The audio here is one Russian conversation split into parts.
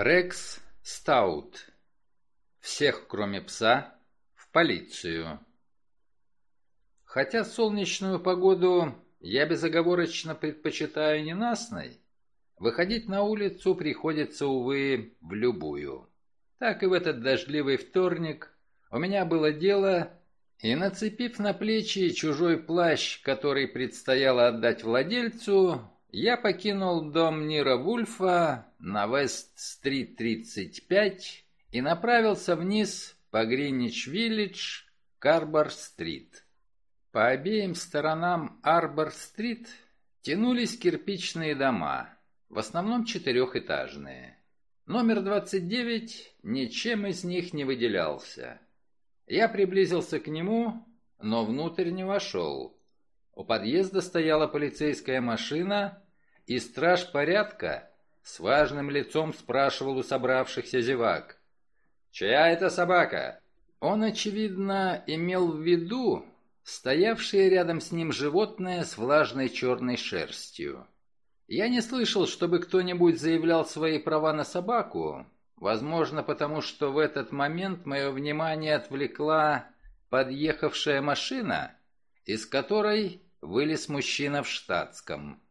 Рекс Стаут. Всех, кроме пса, в полицию. Хотя солнечную погоду я безоговорочно предпочитаю ненастной, выходить на улицу приходится, увы, в любую. Так и в этот дождливый вторник у меня было дело, и нацепив на плечи чужой плащ, который предстояло отдать владельцу, я покинул дом Нира Вульфа на Вест-стрит 35 и направился вниз по Гринвич-Виллидж к Арбор-стрит. По обеим сторонам Арбор-стрит тянулись кирпичные дома, в основном четырехэтажные. Номер 29 ничем из них не выделялся. Я приблизился к нему, но внутрь не вошел. У подъезда стояла полицейская машина, и страж порядка с важным лицом спрашивал у собравшихся зевак. «Чья это собака?» Он, очевидно, имел в виду стоявшее рядом с ним животное с влажной черной шерстью. Я не слышал, чтобы кто-нибудь заявлял свои права на собаку, возможно, потому что в этот момент мое внимание отвлекла подъехавшая машина, из которой вылез мужчина в штатском.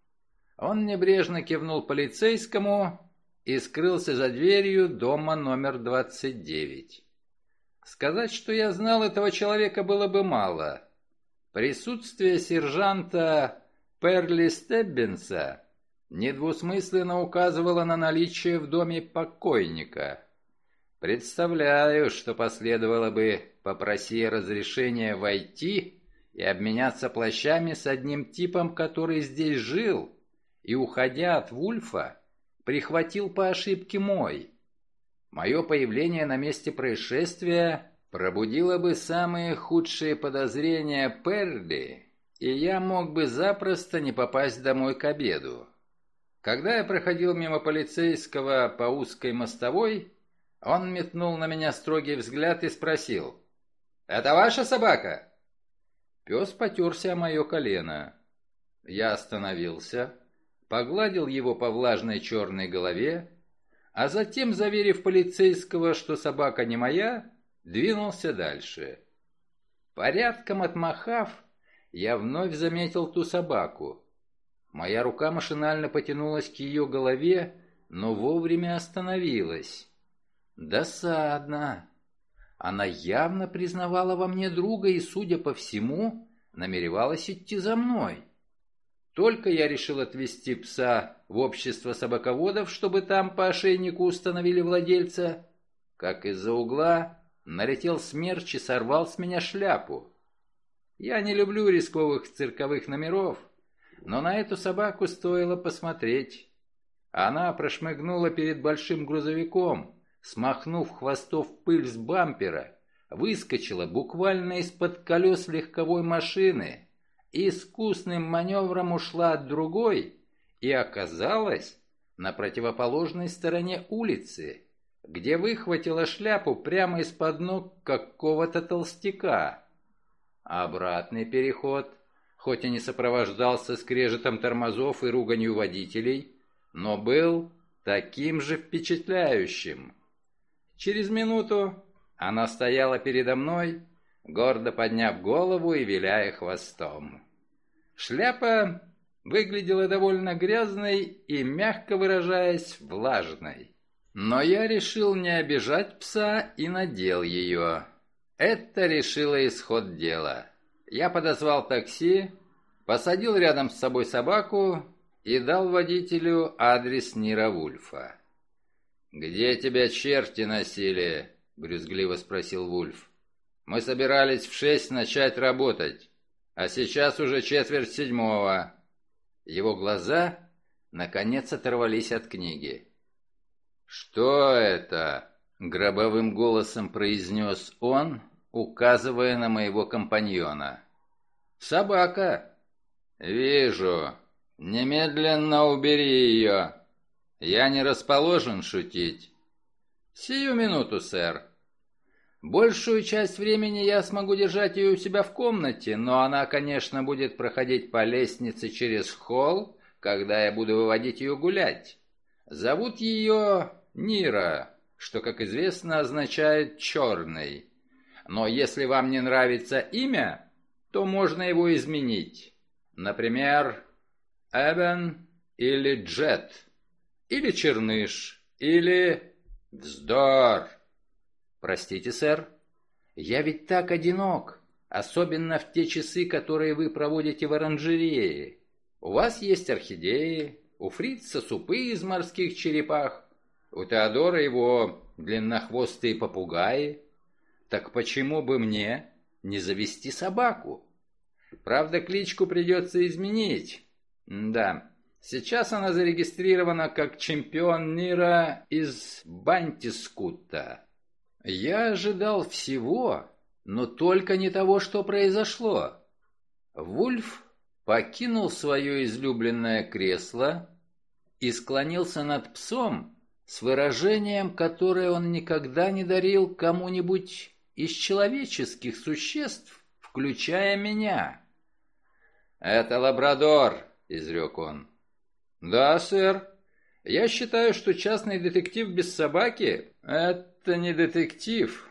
Он небрежно кивнул полицейскому и скрылся за дверью дома номер 29. Сказать, что я знал этого человека, было бы мало. Присутствие сержанта Перли Стеббинса недвусмысленно указывало на наличие в доме покойника. Представляю, что последовало бы, попроси разрешения войти и обменяться плащами с одним типом, который здесь жил, и, уходя от Вульфа, прихватил по ошибке мой. Мое появление на месте происшествия пробудило бы самые худшие подозрения Перли, и я мог бы запросто не попасть домой к обеду. Когда я проходил мимо полицейского по узкой мостовой, он метнул на меня строгий взгляд и спросил. «Это ваша собака?» Пес потерся о мое колено. Я остановился, погладил его по влажной черной голове, а затем, заверив полицейского, что собака не моя, двинулся дальше. Порядком отмахав, я вновь заметил ту собаку. Моя рука машинально потянулась к ее голове, но вовремя остановилась. Досадно. Она явно признавала во мне друга и, судя по всему, намеревалась идти за мной. Только я решил отвезти пса в общество собаководов, чтобы там по ошейнику установили владельца, как из-за угла налетел смерч и сорвал с меня шляпу. Я не люблю рисковых цирковых номеров, но на эту собаку стоило посмотреть. Она прошмыгнула перед большим грузовиком, смахнув хвостов пыль с бампера, выскочила буквально из-под колес легковой машины, искусным маневром ушла от другой и оказалась на противоположной стороне улицы, где выхватила шляпу прямо из-под ног какого-то толстяка. Обратный переход хоть и не сопровождался скрежетом тормозов и руганью водителей, но был таким же впечатляющим. Через минуту она стояла передо мной, гордо подняв голову и виляя хвостом. Шляпа выглядела довольно грязной и, мягко выражаясь, влажной. Но я решил не обижать пса и надел ее. Это решило исход дела. Я подозвал такси, посадил рядом с собой собаку и дал водителю адрес Нира Вульфа. «Где тебя черти носили?» — брюзгливо спросил Вульф. «Мы собирались в шесть начать работать, а сейчас уже четверть седьмого». Его глаза, наконец, оторвались от книги. «Что это?» — гробовым голосом произнес он, указывая на моего компаньона. «Собака». «Вижу. Немедленно убери ее. Я не расположен шутить». «Сию минуту, сэр». Большую часть времени я смогу держать ее у себя в комнате, но она, конечно, будет проходить по лестнице через холл, когда я буду выводить ее гулять. Зовут ее Нира, что, как известно, означает «черный». Но если вам не нравится имя, то можно его изменить. Например, Эбен или Джет, или Черныш, или... Вздор! Простите, сэр, я ведь так одинок, особенно в те часы, которые вы проводите в оранжерее. У вас есть орхидеи, у Фрица супы из морских черепах, у Теодора его длиннохвостые попугаи. Так почему бы мне не завести собаку? Правда, кличку придется изменить. Да, сейчас она зарегистрирована как чемпион мира из Бантискута. Я ожидал всего, но только не того, что произошло. Вульф покинул свое излюбленное кресло и склонился над псом с выражением, которое он никогда не дарил кому-нибудь из человеческих существ, включая меня. «Это лабрадор», — изрек он. «Да, сэр. Я считаю, что частный детектив без собаки — это не детектив.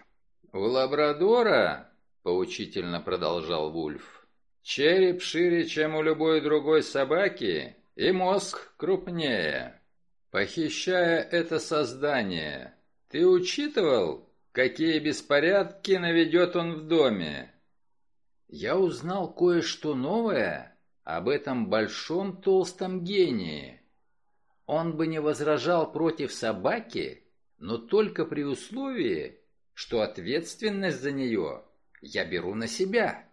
У лабрадора, — поучительно продолжал Вульф, — череп шире, чем у любой другой собаки, и мозг крупнее. Похищая это создание, ты учитывал, какие беспорядки наведет он в доме?» я узнал кое-что новое об этом большом толстом гении. Он бы не возражал против собаки, но только при условии, что ответственность за нее я беру на себя.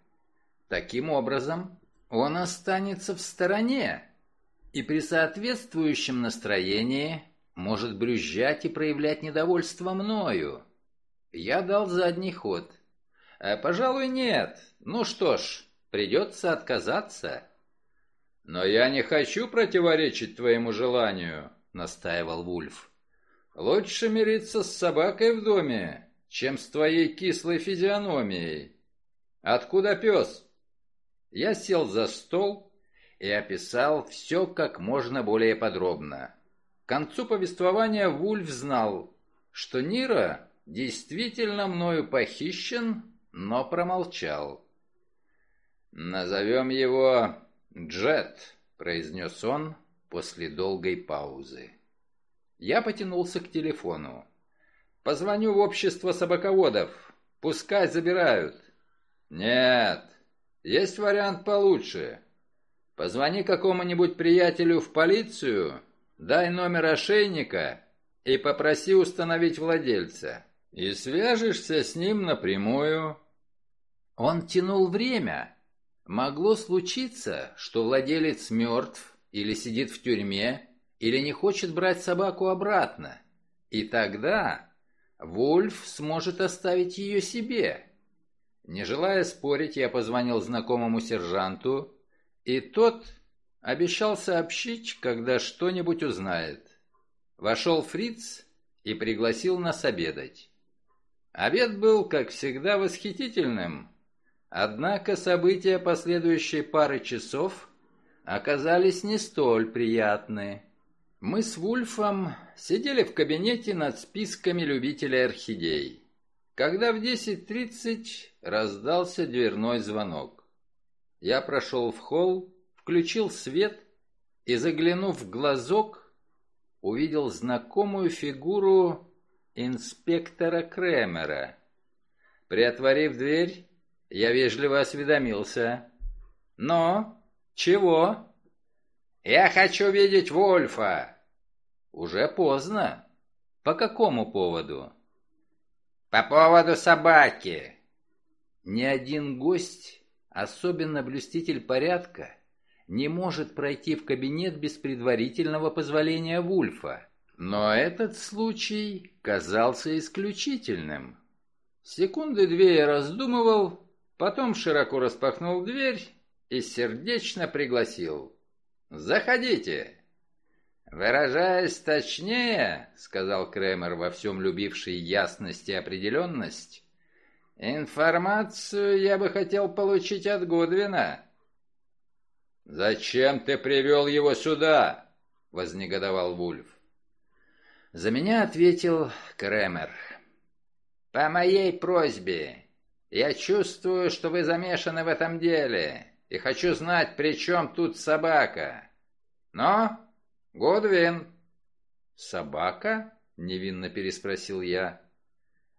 Таким образом, он останется в стороне и при соответствующем настроении может брюзжать и проявлять недовольство мною. Я дал задний ход. «Э, «Пожалуй, нет. Ну что ж, придется отказаться. Но я не хочу противоречить твоему желанию, настаивал Вульф. Лучше мириться с собакой в доме, чем с твоей кислой физиономией. Откуда пес? Я сел за стол и описал все как можно более подробно. К концу повествования Вульф знал, что Нира действительно мною похищен, но промолчал. «Назовем его Джет», — произнес он после долгой паузы. Я потянулся к телефону. «Позвоню в общество собаководов. Пускай забирают». «Нет, есть вариант получше. Позвони какому-нибудь приятелю в полицию, дай номер ошейника и попроси установить владельца. И свяжешься с ним напрямую». Он тянул время, Могло случиться, что владелец мертв или сидит в тюрьме, или не хочет брать собаку обратно. И тогда Вульф сможет оставить ее себе. Не желая спорить, я позвонил знакомому сержанту, и тот обещал сообщить, когда что-нибудь узнает. Вошел Фриц и пригласил нас обедать. Обед был, как всегда, восхитительным, Однако события последующей пары часов оказались не столь приятны. Мы с Вульфом сидели в кабинете над списками любителей орхидей, когда в 10.30 раздался дверной звонок. Я прошел в холл, включил свет и, заглянув в глазок, увидел знакомую фигуру инспектора Кремера. Приотворив дверь, я вежливо осведомился. «Но? Чего?» «Я хочу видеть Вольфа!» «Уже поздно. По какому поводу?» «По поводу собаки!» Ни один гость, особенно блюститель порядка, не может пройти в кабинет без предварительного позволения Вульфа. Но этот случай казался исключительным. Секунды две я раздумывал, Потом широко распахнул дверь и сердечно пригласил. «Заходите!» «Выражаясь точнее, — сказал Кремер, во всем любивший ясность и определенность, — информацию я бы хотел получить от Гудвина». «Зачем ты привел его сюда?» — вознегодовал Вульф. За меня ответил Кремер. «По моей просьбе. Я чувствую, что вы замешаны в этом деле, и хочу знать, при чем тут собака. Но, Гудвин...» «Собака?» — невинно переспросил я.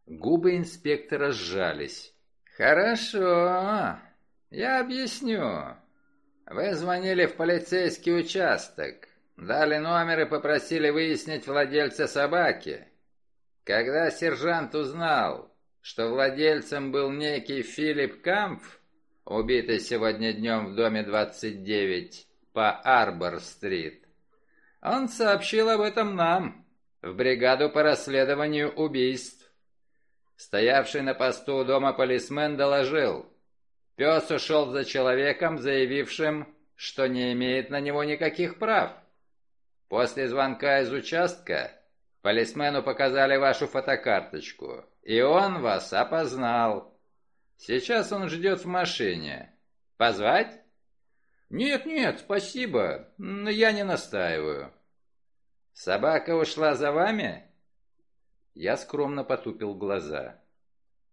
Губы инспектора сжались. «Хорошо, я объясню. Вы звонили в полицейский участок, дали номер и попросили выяснить владельца собаки. Когда сержант узнал, что владельцем был некий Филипп Кампф, убитый сегодня днем в доме 29 по Арбор-стрит, он сообщил об этом нам, в бригаду по расследованию убийств. Стоявший на посту у дома полисмен доложил. Пес ушел за человеком, заявившим, что не имеет на него никаких прав. После звонка из участка полисмену показали вашу фотокарточку, и он вас опознал. Сейчас он ждет в машине. Позвать? Нет, нет, спасибо, но я не настаиваю. Собака ушла за вами? Я скромно потупил глаза.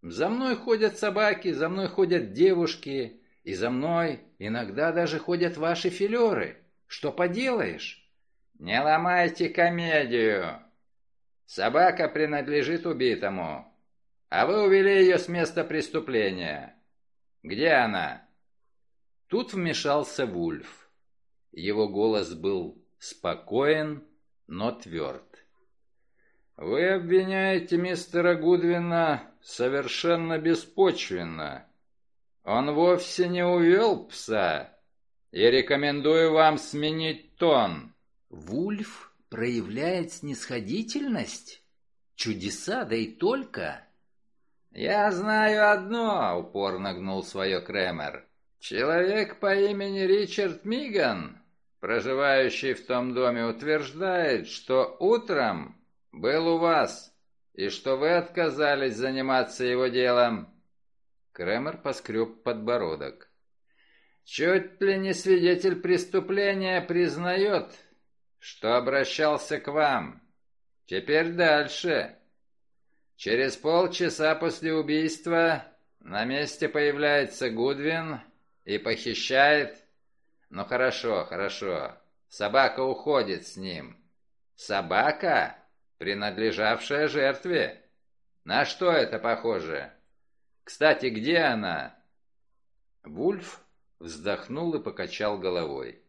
За мной ходят собаки, за мной ходят девушки, и за мной иногда даже ходят ваши филеры. Что поделаешь? «Не ломайте комедию! Собака принадлежит убитому, а вы увели ее с места преступления. Где она?» Тут вмешался Вульф. Его голос был спокоен, но тверд. «Вы обвиняете мистера Гудвина совершенно беспочвенно. Он вовсе не увел пса, и рекомендую вам сменить тон». Вульф проявляет снисходительность? Чудеса, да и только. «Я знаю одно», — упорно гнул свое Кремер. «Человек по имени Ричард Миган, проживающий в том доме, утверждает, что утром был у вас, и что вы отказались заниматься его делом». Кремер поскреб подбородок. «Чуть ли не свидетель преступления признает, что обращался к вам. Теперь дальше. Через полчаса после убийства на месте появляется Гудвин и похищает... Ну хорошо, хорошо. Собака уходит с ним. Собака, принадлежавшая жертве. На что это похоже? Кстати, где она? Вульф вздохнул и покачал головой.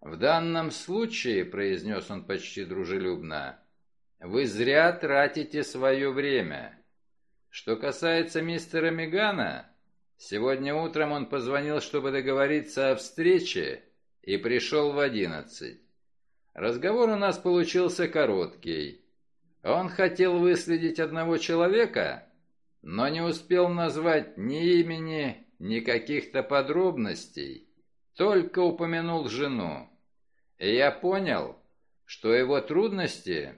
«В данном случае», — произнес он почти дружелюбно, — «вы зря тратите свое время. Что касается мистера Мегана, сегодня утром он позвонил, чтобы договориться о встрече, и пришел в одиннадцать. Разговор у нас получился короткий. Он хотел выследить одного человека, но не успел назвать ни имени, ни каких-то подробностей, только упомянул жену. И я понял, что его трудности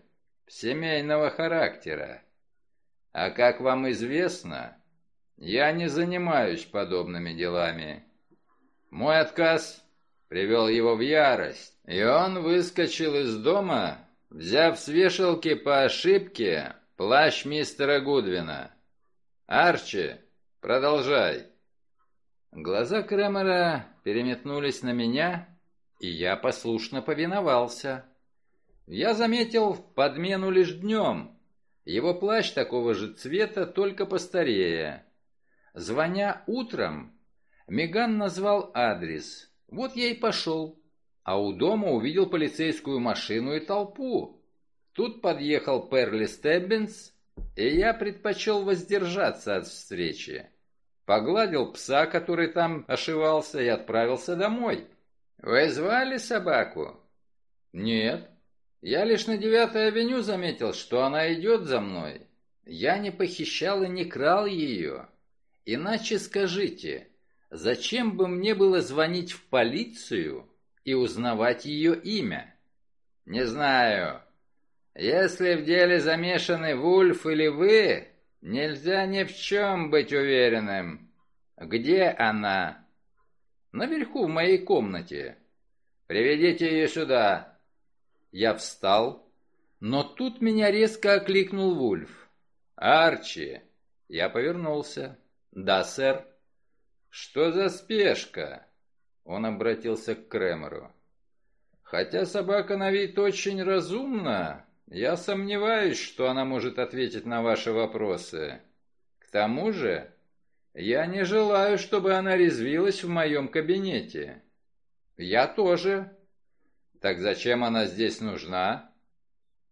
семейного характера. А как вам известно, я не занимаюсь подобными делами. Мой отказ привел его в ярость, и он выскочил из дома, взяв с вешалки по ошибке плащ мистера Гудвина. «Арчи, продолжай». Глаза Кремера переметнулись на меня, и я послушно повиновался. Я заметил подмену лишь днем. Его плащ такого же цвета, только постарее. Звоня утром, Меган назвал адрес. Вот я и пошел. А у дома увидел полицейскую машину и толпу. Тут подъехал Перли Стеббинс, и я предпочел воздержаться от встречи. Погладил пса, который там ошивался, и отправился домой. «Вы звали собаку?» «Нет. Я лишь на девятой авеню заметил, что она идет за мной. Я не похищал и не крал ее. Иначе скажите, зачем бы мне было звонить в полицию и узнавать ее имя?» «Не знаю. Если в деле замешаны Вульф или вы, нельзя ни в чем быть уверенным. Где она?» Наверху, в моей комнате. Приведите ее сюда. Я встал, Но тут меня резко окликнул Вульф. «Арчи!» Я повернулся. «Да, сэр». «Что за спешка?» Он обратился к Кремеру. «Хотя собака на вид очень разумна, я сомневаюсь, что она может ответить на ваши вопросы. К тому же, я не желаю, чтобы она резвилась в моем кабинете. Я тоже. Так зачем она здесь нужна?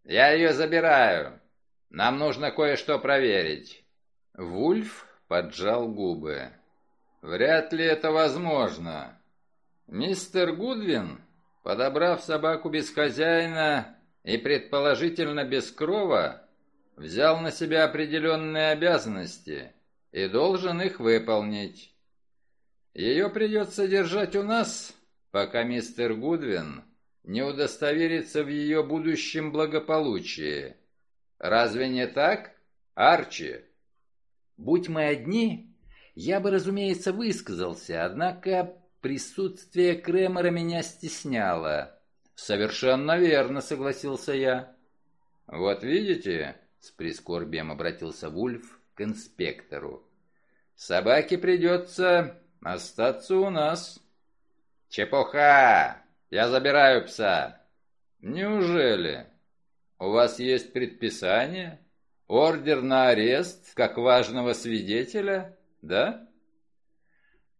Я ее забираю. Нам нужно кое-что проверить. Вульф поджал губы. Вряд ли это возможно. Мистер Гудвин, подобрав собаку без хозяина и предположительно без крова, взял на себя определенные обязанности и должен их выполнить. Ее придется держать у нас, пока мистер Гудвин не удостоверится в ее будущем благополучии. Разве не так, Арчи? Будь мы одни, я бы, разумеется, высказался, однако присутствие Кремера меня стесняло. Совершенно верно, согласился я. Вот видите, с прискорбием обратился Вульф к инспектору. Собаке придется остаться у нас. Чепуха! Я забираю пса. Неужели? У вас есть предписание? Ордер на арест, как важного свидетеля, да?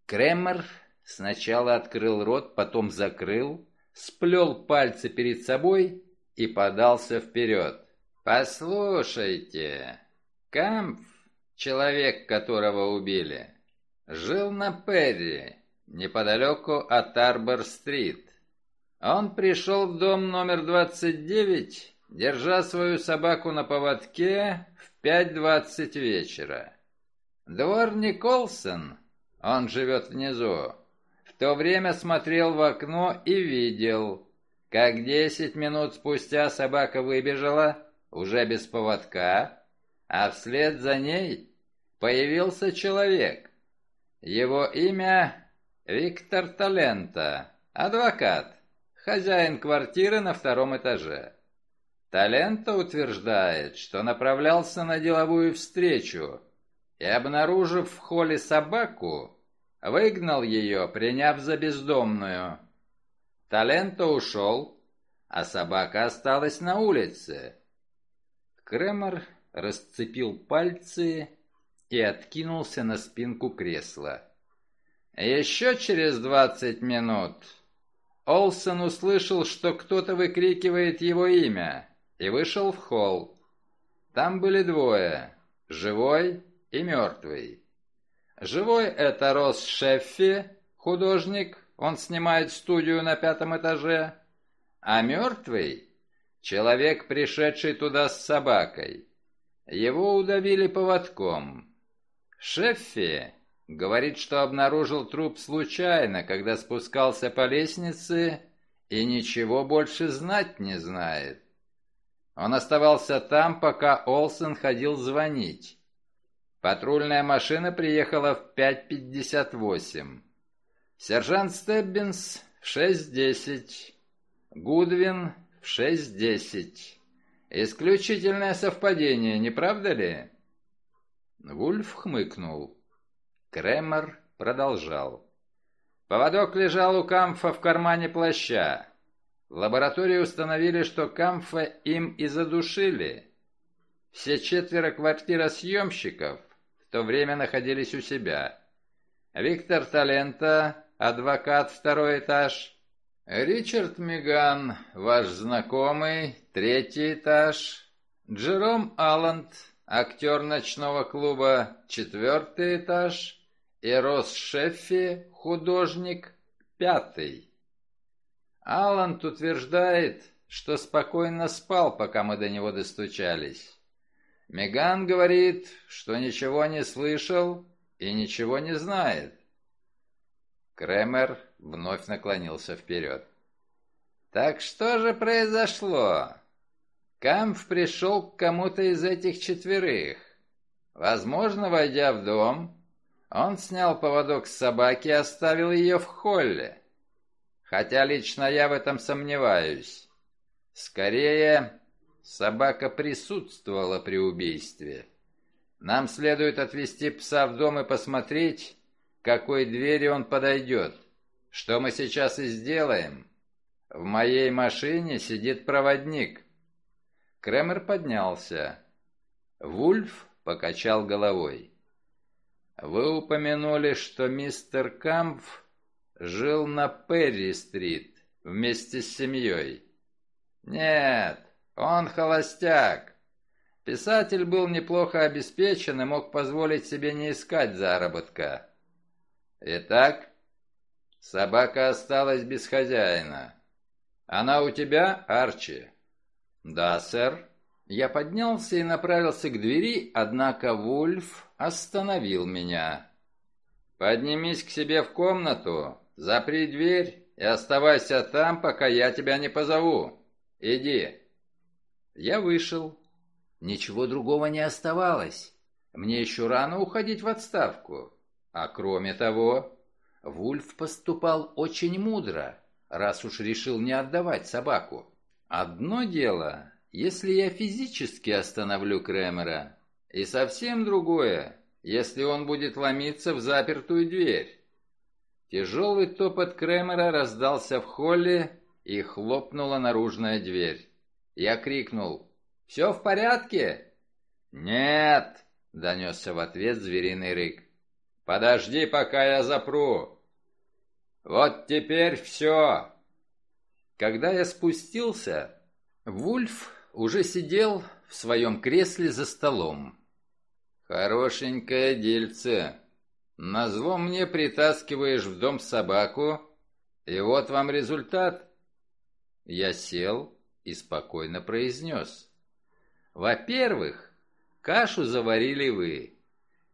Кремер сначала открыл рот, потом закрыл, сплел пальцы перед собой и подался вперед. «Послушайте, Кампф, человек, которого убили, жил на Перри, неподалеку от Арбор-стрит. Он пришел в дом номер 29, держа свою собаку на поводке в 5.20 вечера. Дворник Олсен, он живет внизу, в то время смотрел в окно и видел, как 10 минут спустя собака выбежала, уже без поводка, а вслед за ней появился человек. Его имя Виктор Талента, адвокат, хозяин квартиры на втором этаже. Талента утверждает, что направлялся на деловую встречу и, обнаружив в холле собаку, выгнал ее, приняв за бездомную. Талента ушел, а собака осталась на улице. Кремер расцепил пальцы и откинулся на спинку кресла. Еще через двадцать минут Олсон услышал, что кто-то выкрикивает его имя, и вышел в холл. Там были двое — живой и мертвый. Живой — это Рос Шеффи, художник, он снимает студию на пятом этаже, а мертвый — человек, пришедший туда с собакой. Его удавили поводком. Шеффи говорит, что обнаружил труп случайно, когда спускался по лестнице и ничего больше знать не знает. Он оставался там, пока Олсен ходил звонить. Патрульная машина приехала в 5.58. Сержант Стеббинс в 6.10. Гудвин в 6.10. Исключительное совпадение, не правда ли? Вульф хмыкнул. Кремер продолжал. Поводок лежал у Камфа в кармане плаща. В лаборатории установили, что Камфа им и задушили. Все четверо квартиросъемщиков в то время находились у себя. Виктор Талента, адвокат, второй этаж, Ричард Миган, ваш знакомый, третий этаж. Джером Алланд, актер ночного клуба, четвертый этаж. И Рос Шеффи, художник, пятый. Алланд утверждает, что спокойно спал, пока мы до него достучались. Меган говорит, что ничего не слышал и ничего не знает. Кремер вновь наклонился вперед. «Так что же произошло?» Камф пришел к кому-то из этих четверых. Возможно, войдя в дом, он снял поводок с собаки и оставил ее в холле. Хотя лично я в этом сомневаюсь. Скорее, собака присутствовала при убийстве. Нам следует отвезти пса в дом и посмотреть, к какой двери он подойдет. Что мы сейчас и сделаем. В моей машине сидит проводник. Кремер поднялся. Вульф покачал головой. «Вы упомянули, что мистер Кампф жил на Перри-стрит вместе с семьей». «Нет, он холостяк. Писатель был неплохо обеспечен и мог позволить себе не искать заработка. Итак, собака осталась без хозяина. Она у тебя, Арчи?» «Да, сэр». Я поднялся и направился к двери, однако Вульф остановил меня. «Поднимись к себе в комнату, запри дверь и оставайся там, пока я тебя не позову. Иди». Я вышел. Ничего другого не оставалось. Мне еще рано уходить в отставку. А кроме того, Вульф поступал очень мудро, раз уж решил не отдавать собаку. Одно дело, если я физически остановлю Кремера, и совсем другое, если он будет ломиться в запертую дверь. Тяжелый топот Кремера раздался в холле, и хлопнула наружная дверь. Я крикнул «Все в порядке?» «Нет!» — донесся в ответ звериный рык. «Подожди, пока я запру!» «Вот теперь все!» Когда я спустился, Вульф уже сидел в своем кресле за столом. «Хорошенькое дельце. Назло мне притаскиваешь в дом собаку, и вот вам результат». Я сел и спокойно произнес. «Во-первых, кашу заварили вы,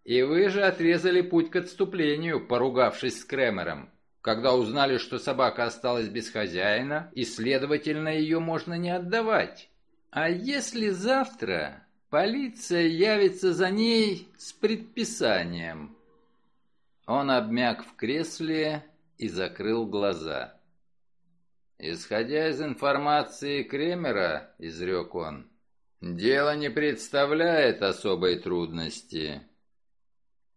и вы же отрезали путь к отступлению, поругавшись с Кремером когда узнали, что собака осталась без хозяина, и, следовательно, ее можно не отдавать. А если завтра полиция явится за ней с предписанием? Он обмяк в кресле и закрыл глаза. «Исходя из информации Кремера, — изрек он, — дело не представляет особой трудности».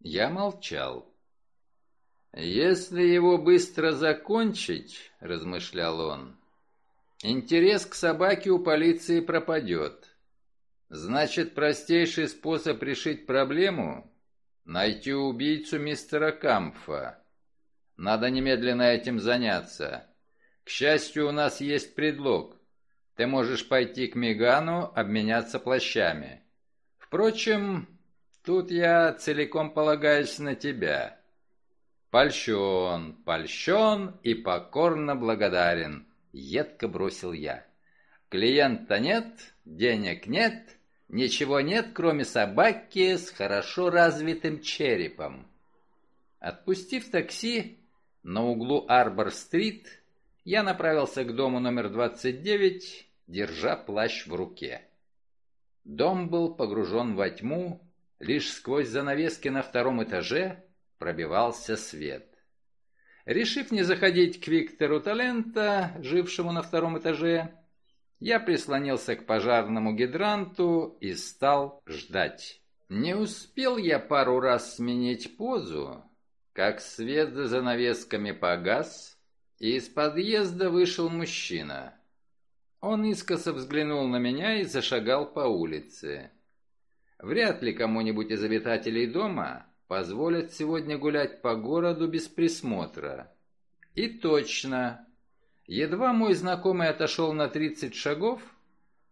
Я молчал. «Если его быстро закончить, — размышлял он, — интерес к собаке у полиции пропадет. Значит, простейший способ решить проблему — найти убийцу мистера Камфа. Надо немедленно этим заняться. К счастью, у нас есть предлог. Ты можешь пойти к Мегану, обменяться плащами. Впрочем, тут я целиком полагаюсь на тебя». «Польщен, польщен и покорно благодарен», — едко бросил я. «Клиента нет, денег нет, ничего нет, кроме собаки с хорошо развитым черепом». Отпустив такси на углу Арбор-стрит, я направился к дому номер 29, держа плащ в руке. Дом был погружен во тьму, лишь сквозь занавески на втором этаже пробивался свет. Решив не заходить к Виктору Талента, жившему на втором этаже, я прислонился к пожарному гидранту и стал ждать. Не успел я пару раз сменить позу, как свет за занавесками погас, и из подъезда вышел мужчина. Он искоса взглянул на меня и зашагал по улице. Вряд ли кому-нибудь из обитателей дома позволят сегодня гулять по городу без присмотра. И точно. Едва мой знакомый отошел на 30 шагов,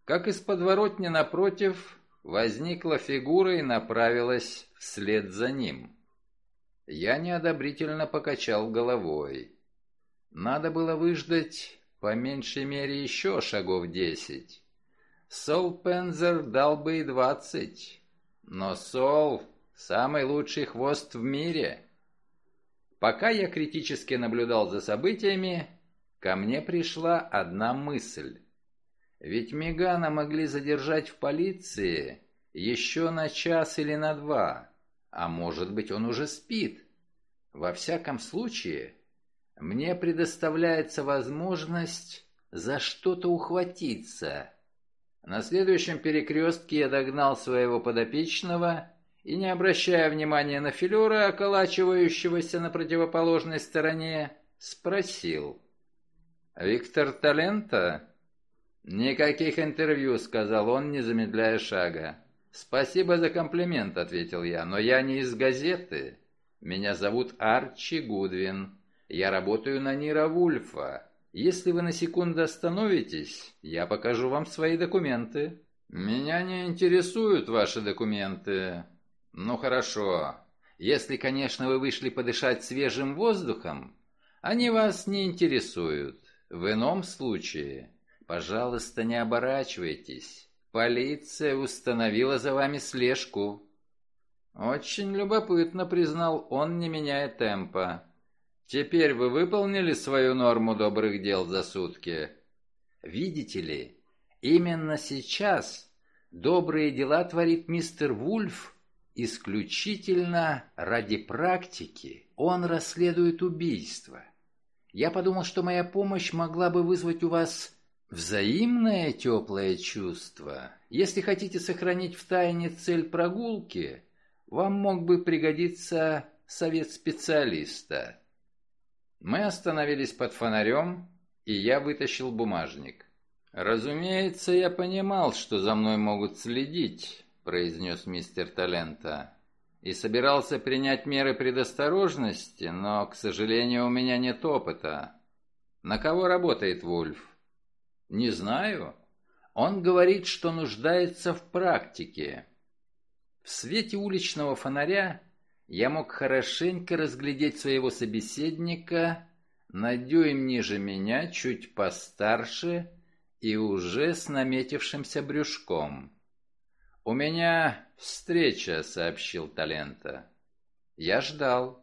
как из подворотни напротив возникла фигура и направилась вслед за ним. Я неодобрительно покачал головой. Надо было выждать по меньшей мере еще шагов десять. Сол Пензер дал бы и двадцать. Но Сол Самый лучший хвост в мире. Пока я критически наблюдал за событиями, ко мне пришла одна мысль. Ведь Мегана могли задержать в полиции еще на час или на два, а может быть он уже спит. Во всяком случае, мне предоставляется возможность за что-то ухватиться. На следующем перекрестке я догнал своего подопечного и, не обращая внимания на филера, околачивающегося на противоположной стороне, спросил. «Виктор Талента?» «Никаких интервью», — сказал он, не замедляя шага. «Спасибо за комплимент», — ответил я, — «но я не из газеты. Меня зовут Арчи Гудвин. Я работаю на Нира Вульфа. Если вы на секунду остановитесь, я покажу вам свои документы». «Меня не интересуют ваши документы». «Ну хорошо. Если, конечно, вы вышли подышать свежим воздухом, они вас не интересуют. В ином случае, пожалуйста, не оборачивайтесь. Полиция установила за вами слежку». «Очень любопытно», — признал он, не меняя темпа. «Теперь вы выполнили свою норму добрых дел за сутки?» «Видите ли, именно сейчас добрые дела творит мистер Вульф исключительно ради практики. Он расследует убийство. Я подумал, что моя помощь могла бы вызвать у вас взаимное теплое чувство. Если хотите сохранить в тайне цель прогулки, вам мог бы пригодиться совет специалиста. Мы остановились под фонарем, и я вытащил бумажник. «Разумеется, я понимал, что за мной могут следить», — произнес мистер Талента и собирался принять меры предосторожности, но, к сожалению, у меня нет опыта. На кого работает Вульф? Не знаю. Он говорит, что нуждается в практике. В свете уличного фонаря я мог хорошенько разглядеть своего собеседника на дюйм ниже меня, чуть постарше и уже с наметившимся брюшком. «У меня встреча», — сообщил Талента. Я ждал.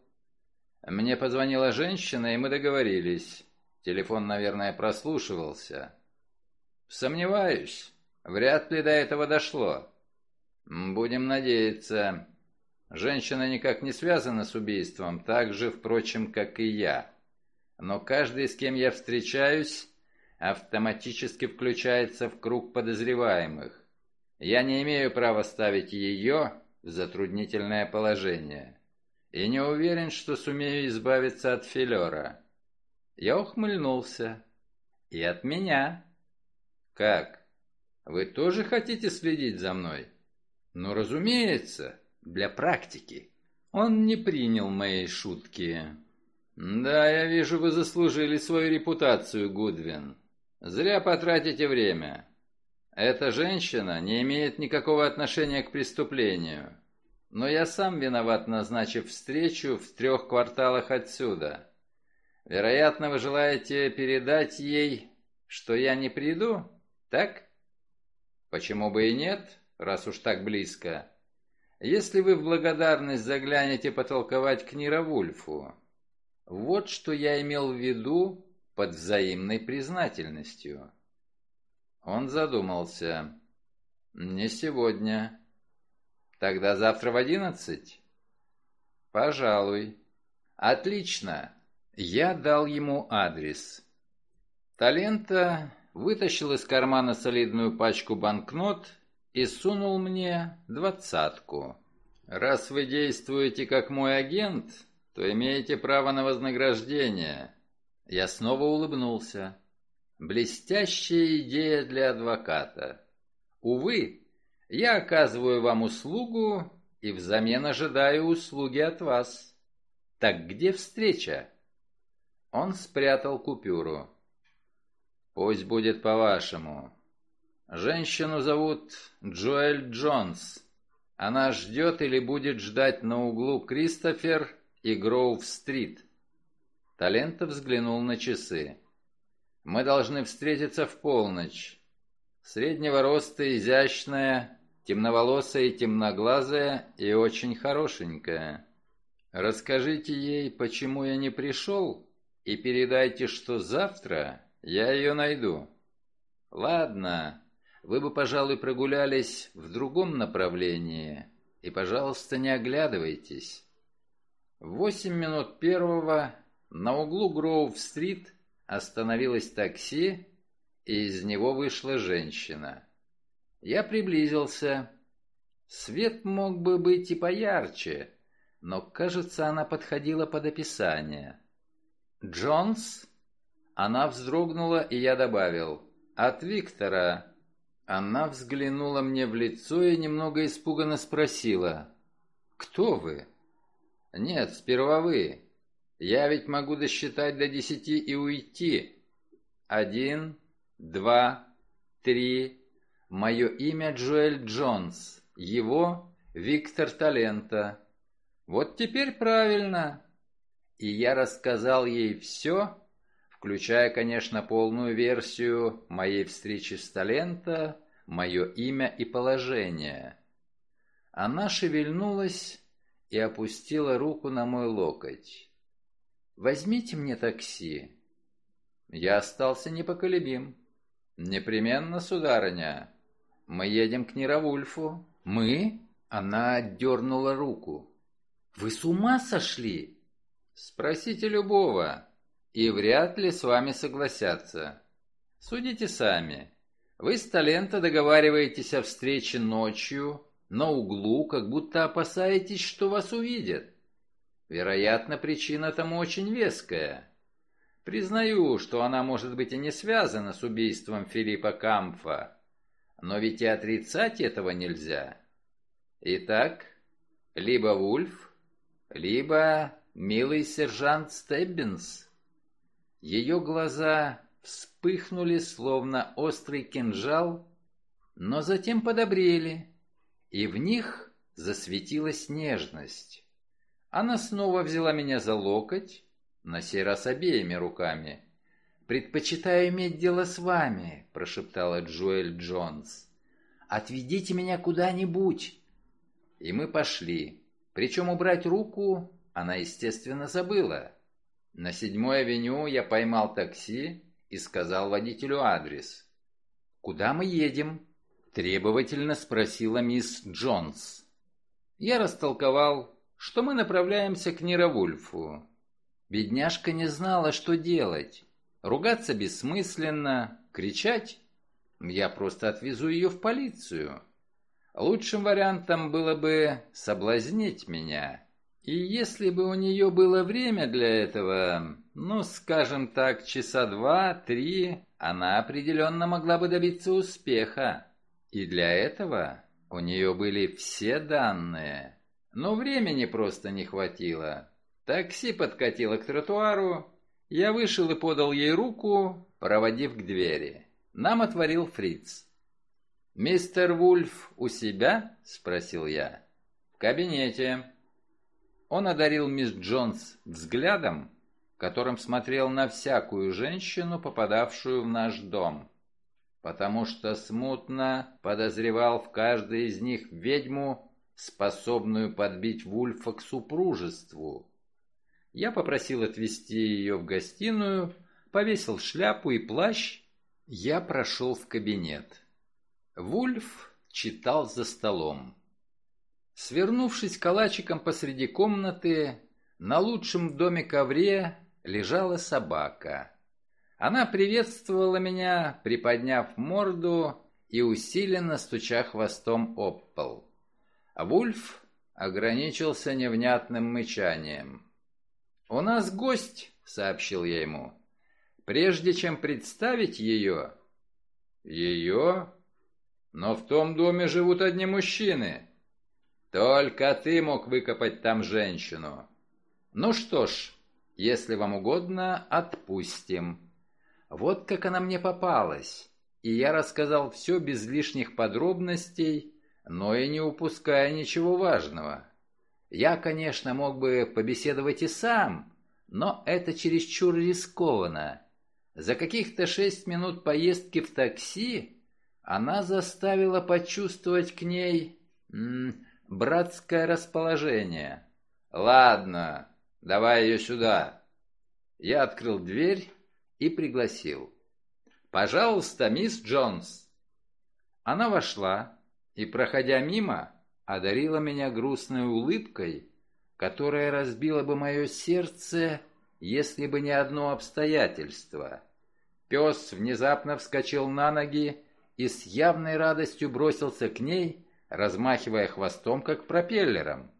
Мне позвонила женщина, и мы договорились. Телефон, наверное, прослушивался. Сомневаюсь. Вряд ли до этого дошло. Будем надеяться. Женщина никак не связана с убийством, так же, впрочем, как и я. Но каждый, с кем я встречаюсь, автоматически включается в круг подозреваемых. Я не имею права ставить ее в затруднительное положение. И не уверен, что сумею избавиться от филера. Я ухмыльнулся. И от меня. Как? Вы тоже хотите следить за мной? Ну, разумеется, для практики. Он не принял моей шутки. Да, я вижу, вы заслужили свою репутацию, Гудвин. Зря потратите время. Эта женщина не имеет никакого отношения к преступлению. Но я сам виноват, назначив встречу в трех кварталах отсюда. Вероятно, вы желаете передать ей, что я не приду, так? Почему бы и нет, раз уж так близко? Если вы в благодарность заглянете потолковать к Нировульфу. Вот что я имел в виду под взаимной признательностью. Он задумался. «Не сегодня. Тогда завтра в одиннадцать?» «Пожалуй». «Отлично». Я дал ему адрес. Талента вытащил из кармана солидную пачку банкнот и сунул мне двадцатку. «Раз вы действуете как мой агент, то имеете право на вознаграждение». Я снова улыбнулся. Блестящая идея для адвоката. Увы, я оказываю вам услугу и взамен ожидаю услуги от вас. Так где встреча? Он спрятал купюру. Пусть будет по-вашему. Женщину зовут Джоэль Джонс. Она ждет или будет ждать на углу Кристофер и Гроув-стрит. Талента взглянул на часы. Мы должны встретиться в полночь. Среднего роста, изящная, темноволосая и темноглазая и очень хорошенькая. Расскажите ей, почему я не пришел, и передайте, что завтра я ее найду. Ладно, вы бы, пожалуй, прогулялись в другом направлении, и, пожалуйста, не оглядывайтесь. В восемь минут первого на углу Гроув-стрит Остановилось такси, и из него вышла женщина. Я приблизился. Свет мог бы быть и поярче, но, кажется, она подходила под описание. «Джонс?» Она вздрогнула, и я добавил. «От Виктора». Она взглянула мне в лицо и немного испуганно спросила. «Кто вы?» «Нет, сперва вы. Я ведь могу досчитать до десяти и уйти. Один, два, три. Мое имя Джоэль Джонс. Его Виктор Талента. Вот теперь правильно. И я рассказал ей все, включая, конечно, полную версию моей встречи с Талента, мое имя и положение. Она шевельнулась и опустила руку на мой локоть. «Возьмите мне такси». Я остался непоколебим. «Непременно, сударыня. Мы едем к Неравульфу». «Мы?» Она отдернула руку. «Вы с ума сошли?» «Спросите любого, и вряд ли с вами согласятся. Судите сами. Вы с Талента договариваетесь о встрече ночью, на углу, как будто опасаетесь, что вас увидят. Вероятно, причина тому очень веская. Признаю, что она может быть и не связана с убийством Филиппа Камфа, но ведь и отрицать этого нельзя. Итак, либо Вульф, либо милый сержант Стеббинс. Ее глаза вспыхнули, словно острый кинжал, но затем подобрели, и в них засветилась нежность. Она снова взяла меня за локоть, на сей раз обеими руками. «Предпочитаю иметь дело с вами», — прошептала Джоэль Джонс. «Отведите меня куда-нибудь». И мы пошли. Причем убрать руку она, естественно, забыла. На седьмой авеню я поймал такси и сказал водителю адрес. «Куда мы едем?» — требовательно спросила мисс Джонс. Я растолковал, что мы направляемся к Нировульфу. Бедняжка не знала, что делать. Ругаться бессмысленно, кричать. Я просто отвезу ее в полицию. Лучшим вариантом было бы соблазнить меня. И если бы у нее было время для этого, ну, скажем так, часа два-три, она определенно могла бы добиться успеха. И для этого у нее были все данные. Но времени просто не хватило. Такси подкатило к тротуару. Я вышел и подал ей руку, проводив к двери. Нам отворил фриц. «Мистер Вульф у себя?» — спросил я. «В кабинете». Он одарил мисс Джонс взглядом, которым смотрел на всякую женщину, попадавшую в наш дом, потому что смутно подозревал в каждой из них ведьму, способную подбить Вульфа к супружеству. Я попросил отвезти ее в гостиную, повесил шляпу и плащ. Я прошел в кабинет. Вульф читал за столом. Свернувшись калачиком посреди комнаты, на лучшем доме ковре лежала собака. Она приветствовала меня, приподняв морду и усиленно стуча хвостом об пол. Вульф ограничился невнятным мычанием. «У нас гость», — сообщил я ему. «Прежде чем представить ее...» «Ее? Но в том доме живут одни мужчины. Только ты мог выкопать там женщину. Ну что ж, если вам угодно, отпустим». Вот как она мне попалась. И я рассказал все без лишних подробностей, но и не упуская ничего важного. Я, конечно, мог бы побеседовать и сам, но это чересчур рискованно. За каких-то шесть минут поездки в такси она заставила почувствовать к ней м -м, братское расположение. «Ладно, давай ее сюда». Я открыл дверь и пригласил. «Пожалуйста, мисс Джонс». Она вошла и, проходя мимо, одарила меня грустной улыбкой, которая разбила бы мое сердце, если бы не одно обстоятельство. Пес внезапно вскочил на ноги и с явной радостью бросился к ней, размахивая хвостом, как пропеллером.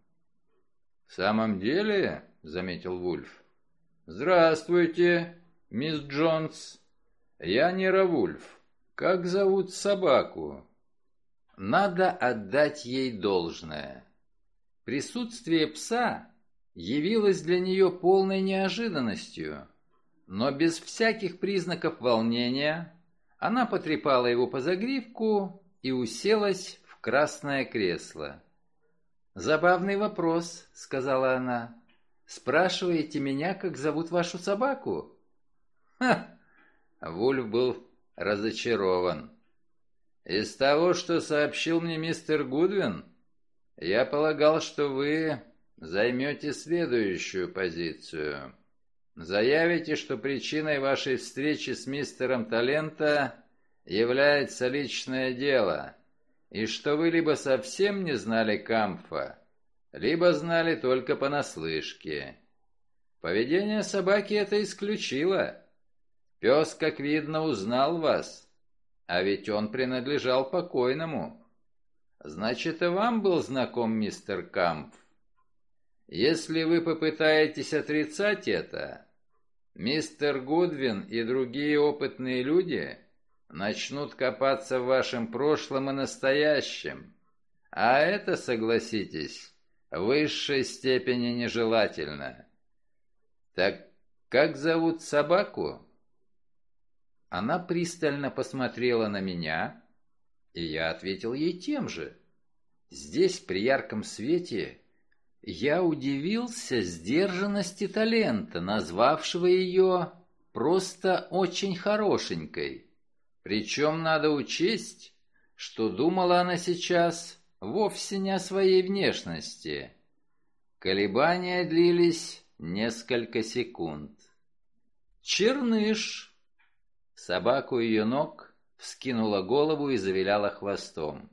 «В самом деле», — заметил Вульф, — «здравствуйте, мисс Джонс. Я Нера Вульф. Как зовут собаку?» Надо отдать ей должное. Присутствие пса явилось для нее полной неожиданностью, но без всяких признаков волнения она потрепала его по загривку и уселась в красное кресло. «Забавный вопрос», — сказала она. «Спрашиваете меня, как зовут вашу собаку?» «Ха!» Вульф был разочарован. «Из того, что сообщил мне мистер Гудвин, я полагал, что вы займете следующую позицию. Заявите, что причиной вашей встречи с мистером Талента является личное дело, и что вы либо совсем не знали Камфа, либо знали только понаслышке. Поведение собаки это исключило. Пес, как видно, узнал вас» А ведь он принадлежал покойному. Значит, и вам был знаком мистер Камп. Если вы попытаетесь отрицать это, мистер Гудвин и другие опытные люди начнут копаться в вашем прошлом и настоящем. А это, согласитесь, в высшей степени нежелательно. Так как зовут собаку? Она пристально посмотрела на меня, и я ответил ей тем же. Здесь, при ярком свете, я удивился сдержанности талента, назвавшего ее просто очень хорошенькой. Причем надо учесть, что думала она сейчас вовсе не о своей внешности. Колебания длились несколько секунд. «Черныш!» Собака у ее ног вскинула голову и завиляла хвостом.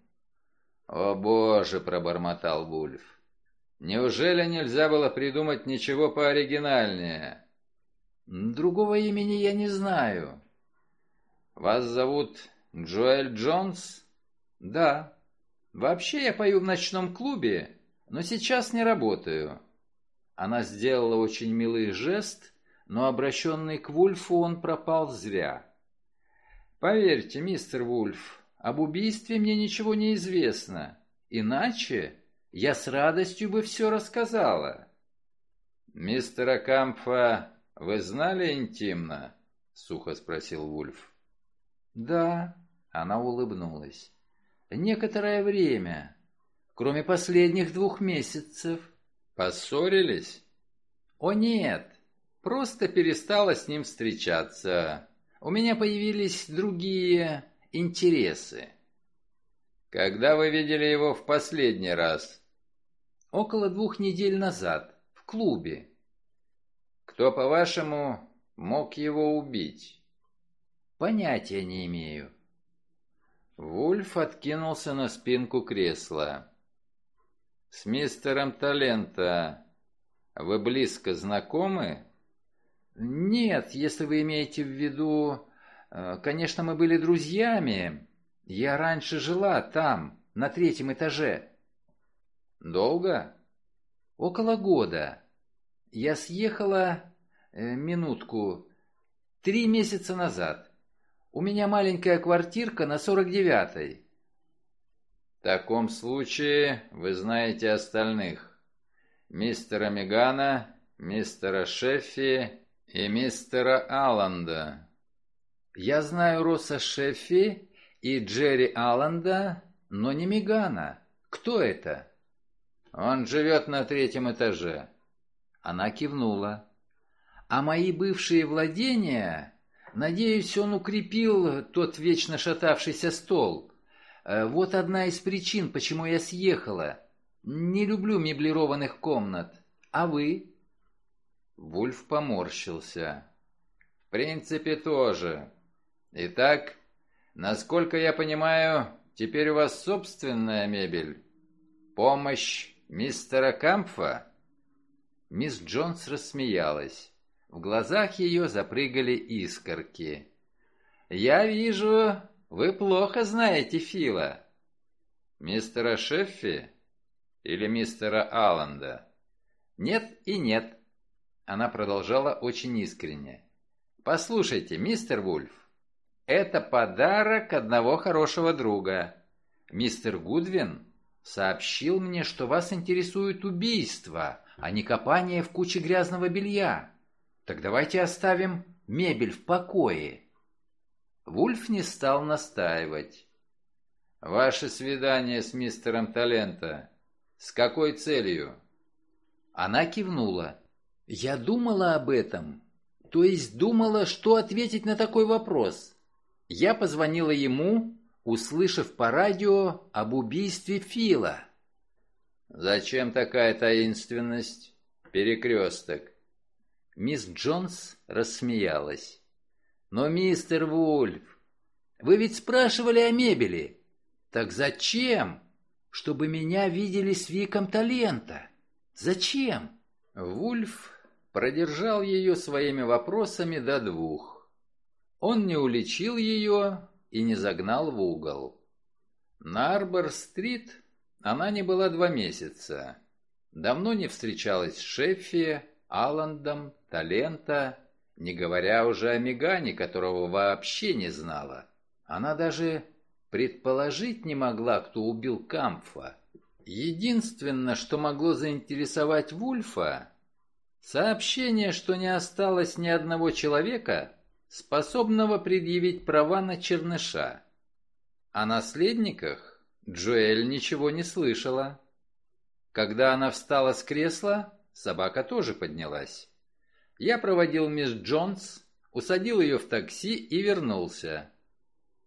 «О боже!» — пробормотал Вульф. «Неужели нельзя было придумать ничего пооригинальнее?» «Другого имени я не знаю». «Вас зовут Джоэль Джонс?» «Да. Вообще я пою в ночном клубе, но сейчас не работаю». Она сделала очень милый жест, но обращенный к Вульфу он пропал зря. Поверьте, мистер Вульф, об убийстве мне ничего не известно. Иначе я с радостью бы все рассказала. Мистера Кампфа вы знали интимно? Сухо спросил Вульф. Да, она улыбнулась. Некоторое время, кроме последних двух месяцев. Поссорились? О нет, просто перестала с ним встречаться. У меня появились другие интересы. Когда вы видели его в последний раз? Около двух недель назад, в клубе. Кто, по-вашему, мог его убить? Понятия не имею. Вульф откинулся на спинку кресла. «С мистером Талента вы близко знакомы?» «Нет, если вы имеете в виду... Э, конечно, мы были друзьями. Я раньше жила там, на третьем этаже». «Долго?» «Около года. Я съехала... Э, минутку... Три месяца назад. У меня маленькая квартирка на сорок девятой». «В таком случае вы знаете остальных. Мистера Мегана, мистера Шеффи и мистера Алланда. Я знаю Росса Шеффи и Джерри Алланда, но не Мегана. Кто это? Он живет на третьем этаже. Она кивнула. А мои бывшие владения... Надеюсь, он укрепил тот вечно шатавшийся стол. Э, вот одна из причин, почему я съехала. Не люблю меблированных комнат. А вы? Вульф поморщился. «В принципе, тоже. Итак, насколько я понимаю, теперь у вас собственная мебель? Помощь мистера Кампфа?» Мисс Джонс рассмеялась. В глазах ее запрыгали искорки. «Я вижу, Вы плохо знаете Фила. Мистера Шеффи или мистера Алланда? Нет и нет. Она продолжала очень искренне. Послушайте, мистер Вульф, это подарок одного хорошего друга. Мистер Гудвин сообщил мне, что вас интересует убийство, а не копание в куче грязного белья. Так давайте оставим мебель в покое. Вульф не стал настаивать. «Ваше свидание с мистером Талента. С какой целью?» Она кивнула. «Я думала об этом. То есть думала, что ответить на такой вопрос. Я позвонила ему, услышав по радио об убийстве Фила». «Зачем такая таинственность? Перекресток». Мисс Джонс рассмеялась. Но, мистер Вульф, вы ведь спрашивали о мебели. Так зачем? Чтобы меня видели с Виком Талента. Зачем? Вульф продержал ее своими вопросами до двух. Он не уличил ее и не загнал в угол. На Арбор-стрит она не была два месяца. Давно не встречалась с Шеффи, Алландом, Талента не говоря уже о Мегане, которого вообще не знала. Она даже предположить не могла, кто убил Камфа. Единственное, что могло заинтересовать Вульфа, сообщение, что не осталось ни одного человека, способного предъявить права на черныша. О наследниках Джоэль ничего не слышала. Когда она встала с кресла, собака тоже поднялась. Я проводил мисс Джонс, усадил ее в такси и вернулся.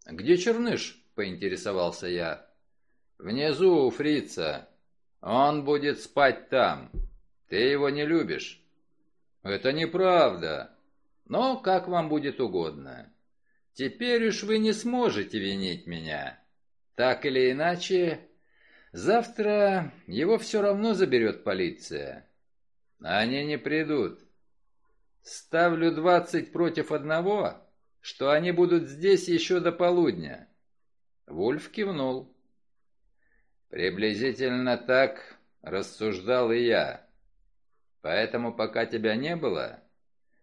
«Где Черныш?» — поинтересовался я. «Внизу у фрица. Он будет спать там. Ты его не любишь». «Это неправда. Но как вам будет угодно. Теперь уж вы не сможете винить меня. Так или иначе, завтра его все равно заберет полиция. Они не придут. Ставлю двадцать против одного, что они будут здесь еще до полудня. Вульф кивнул. Приблизительно так рассуждал и я. Поэтому, пока тебя не было,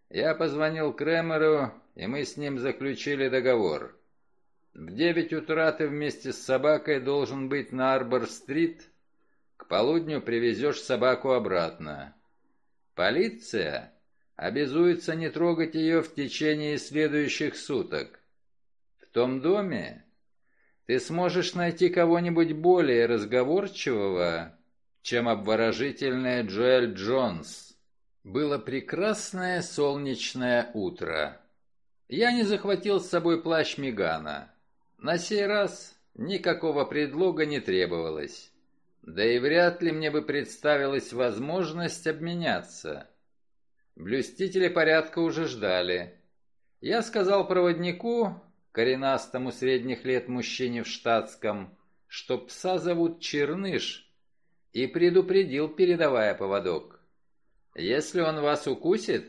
я позвонил Кремеру, и мы с ним заключили договор. В девять утра ты вместе с собакой должен быть на Арбор-стрит. К полудню привезешь собаку обратно. Полиция обязуется не трогать ее в течение следующих суток. В том доме ты сможешь найти кого-нибудь более разговорчивого, чем обворожительная Джоэль Джонс. Было прекрасное солнечное утро. Я не захватил с собой плащ Мигана. На сей раз никакого предлога не требовалось. Да и вряд ли мне бы представилась возможность обменяться. Блюстители порядка уже ждали. Я сказал проводнику, коренастому средних лет мужчине в штатском, что пса зовут Черныш, и предупредил, передавая поводок. «Если он вас укусит,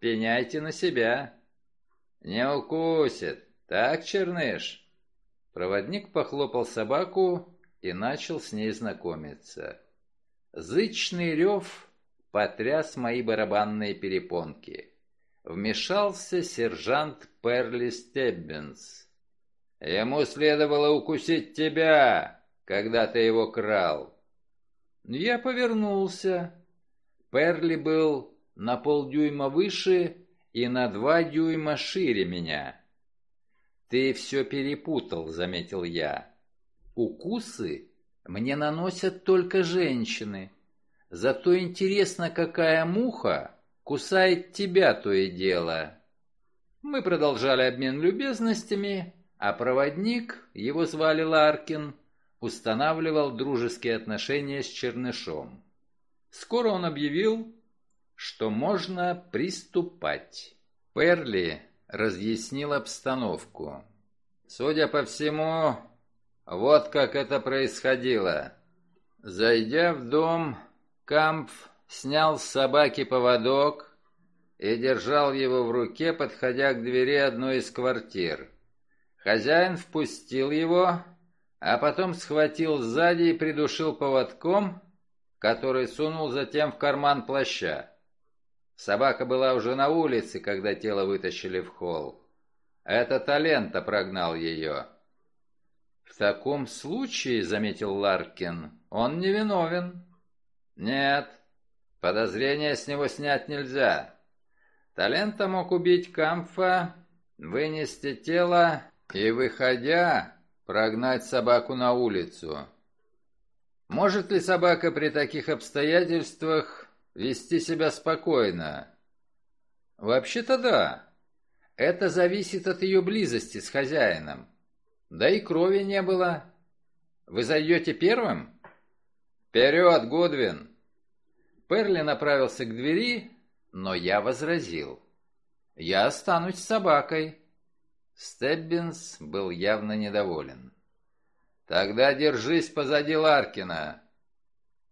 пеняйте на себя». «Не укусит, так, Черныш?» Проводник похлопал собаку и начал с ней знакомиться. Зычный рев потряс мои барабанные перепонки. Вмешался сержант Перли Стеббинс. «Ему следовало укусить тебя, когда ты его крал». Я повернулся. Перли был на полдюйма выше и на два дюйма шире меня. «Ты все перепутал», — заметил я. «Укусы мне наносят только женщины». Зато интересно, какая муха кусает тебя то и дело. Мы продолжали обмен любезностями, а проводник, его звали Ларкин, устанавливал дружеские отношения с Чернышом. Скоро он объявил, что можно приступать. Перли разъяснил обстановку. Судя по всему, вот как это происходило. Зайдя в дом, Кампф снял с собаки поводок и держал его в руке, подходя к двери одной из квартир. Хозяин впустил его, а потом схватил сзади и придушил поводком, который сунул затем в карман плаща. Собака была уже на улице, когда тело вытащили в холл. Это Талента прогнал ее. «В таком случае, — заметил Ларкин, — он невиновен». «Нет, подозрения с него снять нельзя. Талента мог убить Камфа, вынести тело и, выходя, прогнать собаку на улицу. Может ли собака при таких обстоятельствах вести себя спокойно? Вообще-то да. Это зависит от ее близости с хозяином. Да и крови не было. Вы зайдете первым? Вперед, Гудвин! Перли направился к двери, но я возразил. Я останусь с собакой. Стеббинс был явно недоволен. «Тогда держись позади Ларкина».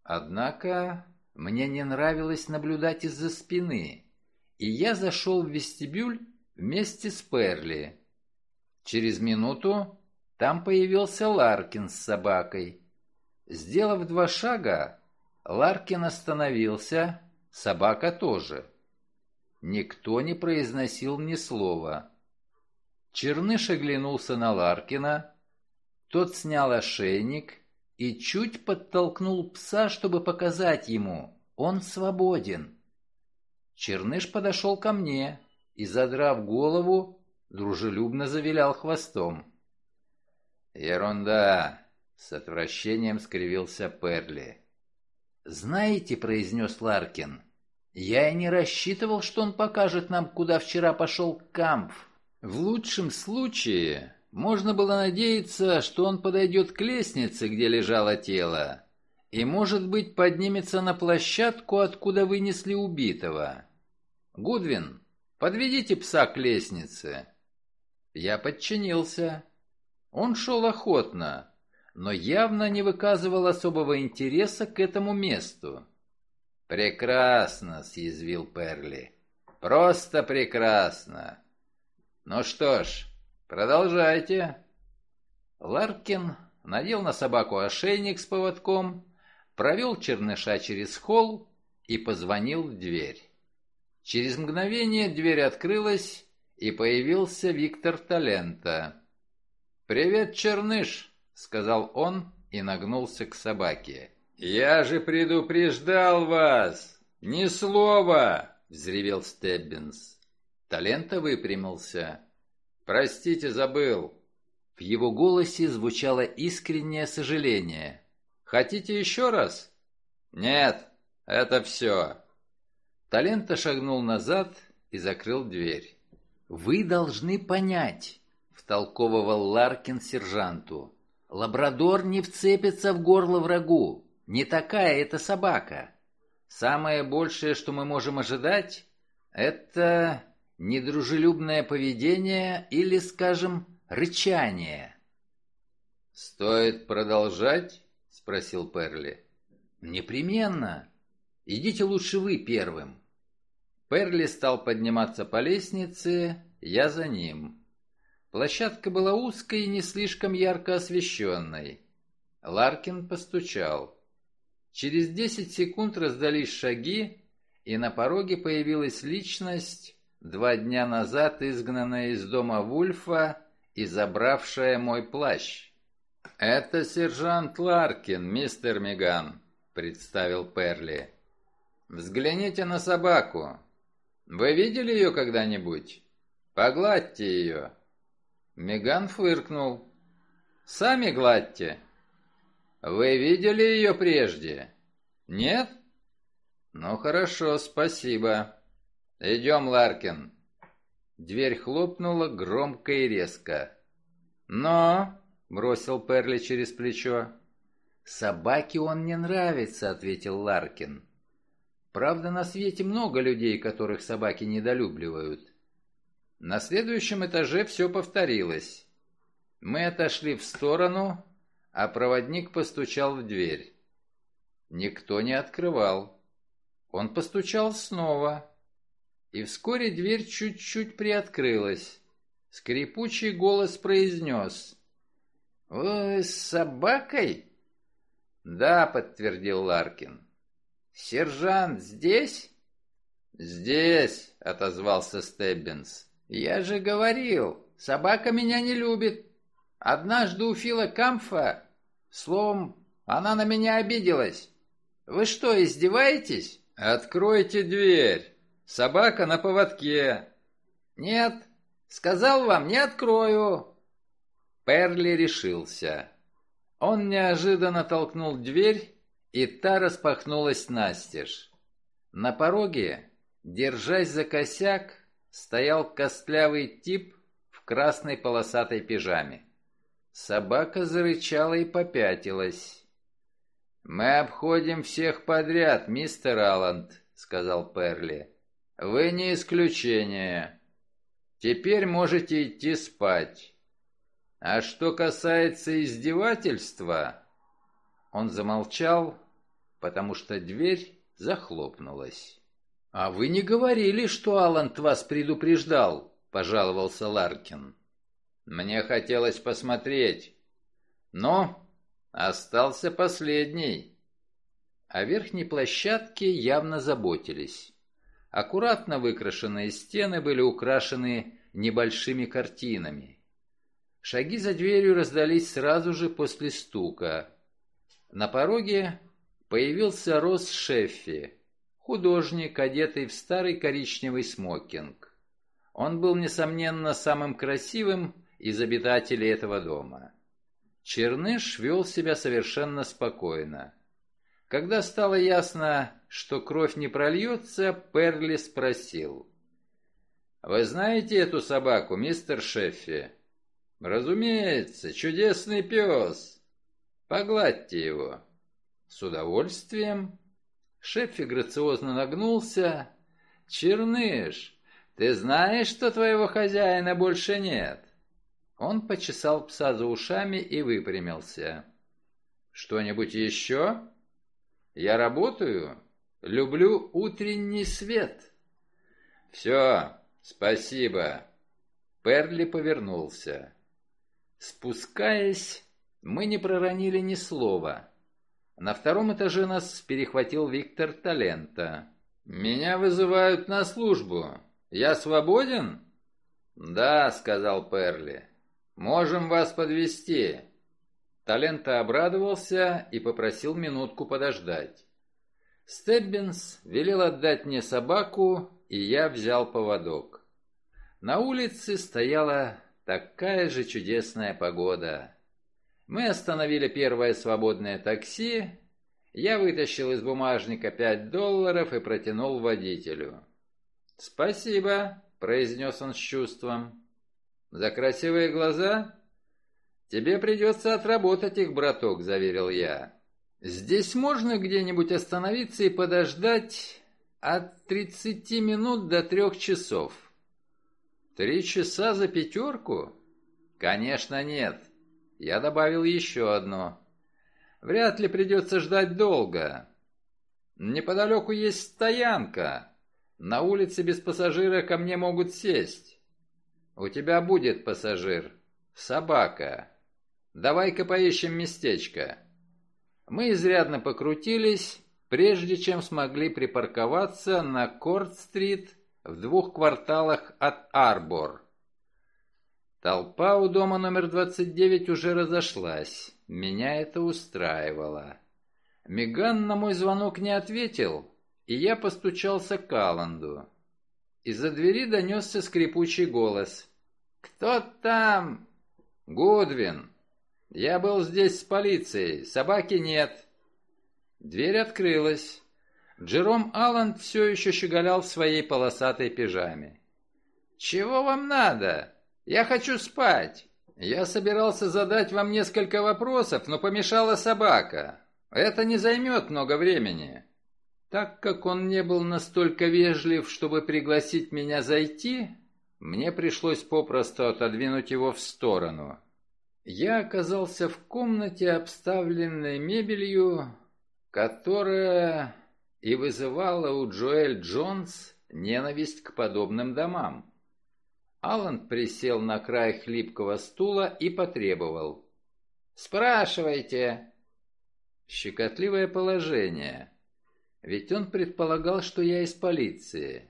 Однако мне не нравилось наблюдать из-за спины, и я зашел в вестибюль вместе с Перли. Через минуту там появился Ларкин с собакой. Сделав два шага, Ларкин остановился, собака тоже. Никто не произносил ни слова. Черныш оглянулся на Ларкина. Тот снял ошейник и чуть подтолкнул пса, чтобы показать ему, он свободен. Черныш подошел ко мне и, задрав голову, дружелюбно завилял хвостом. «Ерунда!» — с отвращением скривился Перли. «Знаете», — произнес Ларкин, — «я и не рассчитывал, что он покажет нам, куда вчера пошел Кампф. В лучшем случае можно было надеяться, что он подойдет к лестнице, где лежало тело, и, может быть, поднимется на площадку, откуда вынесли убитого. «Гудвин, подведите пса к лестнице». Я подчинился. Он шел охотно, но явно не выказывал особого интереса к этому месту. «Прекрасно», — съязвил Перли. «Просто прекрасно. «Ну что ж, продолжайте». Ларкин надел на собаку ошейник с поводком, провел черныша через холл и позвонил в дверь. Через мгновение дверь открылась, и появился Виктор Талента. «Привет, черныш!» — сказал он и нагнулся к собаке. «Я же предупреждал вас! Ни слова!» — взревел Стеббинс. Талента выпрямился. «Простите, забыл». В его голосе звучало искреннее сожаление. «Хотите еще раз?» «Нет, это все». Талента шагнул назад и закрыл дверь. «Вы должны понять», — втолковывал Ларкин сержанту. «Лабрадор не вцепится в горло врагу. Не такая это собака. Самое большее, что мы можем ожидать, это недружелюбное поведение или, скажем, рычание. «Стоит продолжать?» — спросил Перли. «Непременно. Идите лучше вы первым». Перли стал подниматься по лестнице, я за ним. Площадка была узкой и не слишком ярко освещенной. Ларкин постучал. Через десять секунд раздались шаги, и на пороге появилась личность, два дня назад изгнанная из дома Вульфа и забравшая мой плащ. «Это сержант Ларкин, мистер Меган», — представил Перли. «Взгляните на собаку. Вы видели ее когда-нибудь? Погладьте ее». Меган фыркнул. «Сами гладьте». «Вы видели ее прежде?» «Нет?» «Ну хорошо, спасибо». «Идем, Ларкин». Дверь хлопнула громко и резко. «Но...» — бросил Перли через плечо. «Собаке он не нравится», — ответил Ларкин. «Правда, на свете много людей, которых собаки недолюбливают». На следующем этаже все повторилось. Мы отошли в сторону, а проводник постучал в дверь. Никто не открывал. Он постучал снова и вскоре дверь чуть-чуть приоткрылась. Скрипучий голос произнес. «Вы с собакой?» «Да», — подтвердил Ларкин. «Сержант здесь?» «Здесь», — отозвался Стеббинс. «Я же говорил, собака меня не любит. Однажды у Фила Камфа, словом, она на меня обиделась. Вы что, издеваетесь?» «Откройте дверь. Собака на поводке». «Нет, сказал вам, не открою». Перли решился. Он неожиданно толкнул дверь, и та распахнулась настежь. На пороге, держась за косяк, стоял костлявый тип в красной полосатой пижаме. Собака зарычала и попятилась. «Мы обходим всех подряд, мистер Алланд», — сказал Перли. «Вы не исключение. Теперь можете идти спать. А что касается издевательства...» Он замолчал, потому что дверь захлопнулась. «А вы не говорили, что Алланд вас предупреждал?» — пожаловался Ларкин. «Мне хотелось посмотреть. Но остался последний». О верхней площадке явно заботились. Аккуратно выкрашенные стены были украшены небольшими картинами. Шаги за дверью раздались сразу же после стука. На пороге появился Рос Шеффи, художник, одетый в старый коричневый смокинг. Он был, несомненно, самым красивым из обитателей этого дома. Черныш вел себя совершенно спокойно. Когда стало ясно, что кровь не прольется, Перли спросил. «Вы знаете эту собаку, мистер Шеффи?» «Разумеется, чудесный пес. Погладьте его». «С удовольствием». Шеффи грациозно нагнулся. «Черныш, ты знаешь, что твоего хозяина больше нет?» Он почесал пса за ушами и выпрямился. «Что-нибудь еще?» «Я работаю. Люблю утренний свет». «Все, спасибо». Перли повернулся. Спускаясь, мы не проронили ни слова. На втором этаже нас перехватил Виктор Талента. «Меня вызывают на службу. Я свободен?» «Да», — сказал Перли. «Можем вас подвести. Талента обрадовался и попросил минутку подождать. Стеббинс велел отдать мне собаку, и я взял поводок. На улице стояла Такая же чудесная погода. Мы остановили первое свободное такси. Я вытащил из бумажника пять долларов и протянул водителю. «Спасибо», — произнес он с чувством. «За красивые глаза?» «Тебе придется отработать их, браток», — заверил я. «Здесь можно где-нибудь остановиться и подождать от тридцати минут до трех часов?» Три часа за пятерку? Конечно, нет. Я добавил еще одно. Вряд ли придется ждать долго. Неподалеку есть стоянка. На улице без пассажира ко мне могут сесть. У тебя будет пассажир. Собака. Давай-ка поищем местечко. Мы изрядно покрутились, прежде чем смогли припарковаться на Корт-стрит в двух кварталах от Арбор. Толпа у дома номер 29 уже разошлась. Меня это устраивало. Меган на мой звонок не ответил, и я постучался к Алланду. Из-за двери донесся скрипучий голос. «Кто там?» «Гудвин. Я был здесь с полицией. Собаки нет». Дверь открылась. Джером Алланд все еще щеголял в своей полосатой пижаме. «Чего вам надо? Я хочу спать!» «Я собирался задать вам несколько вопросов, но помешала собака. Это не займет много времени». Так как он не был настолько вежлив, чтобы пригласить меня зайти, мне пришлось попросту отодвинуть его в сторону. Я оказался в комнате, обставленной мебелью, которая и вызывала у Джоэль Джонс ненависть к подобным домам. Алан присел на край хлипкого стула и потребовал. «Спрашивайте». Щекотливое положение. Ведь он предполагал, что я из полиции.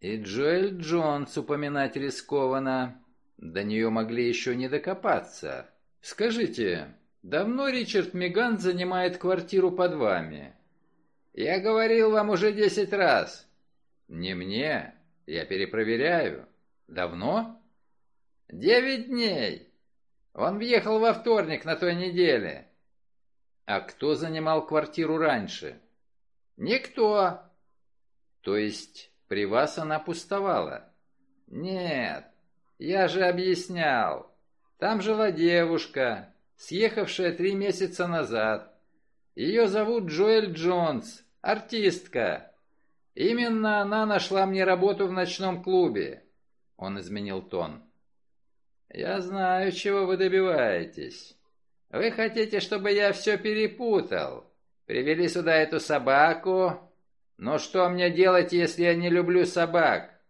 И Джоэль Джонс упоминать рискованно. До нее могли еще не докопаться. Скажите, давно Ричард Меган занимает квартиру под вами? Я говорил вам уже десять раз. Не мне, я перепроверяю. Давно? Девять дней. Он въехал во вторник на той неделе. А кто занимал квартиру раньше? Никто. То есть при вас она пустовала? Нет, я же объяснял. Там жила девушка, съехавшая три месяца назад. Ее зовут Джоэль Джонс, артистка. Именно она нашла мне работу в ночном клубе. Он изменил тон. Я знаю, чего вы добиваетесь. Вы хотите, чтобы я все перепутал? Привели сюда эту собаку, «Но что мне делать, если я не люблю собак?»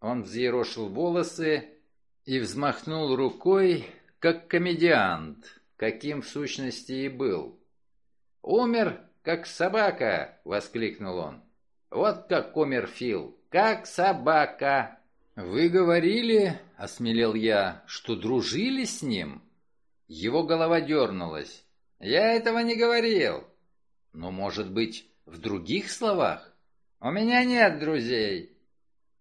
Он взъерошил волосы и взмахнул рукой, как комедиант, каким в сущности и был. «Умер, как собака!» — воскликнул он. «Вот как умер Фил, как собака!» «Вы говорили, — осмелел я, — что дружили с ним?» Его голова дернулась. «Я этого не говорил!» «Но, может быть, в других словах? У меня нет друзей.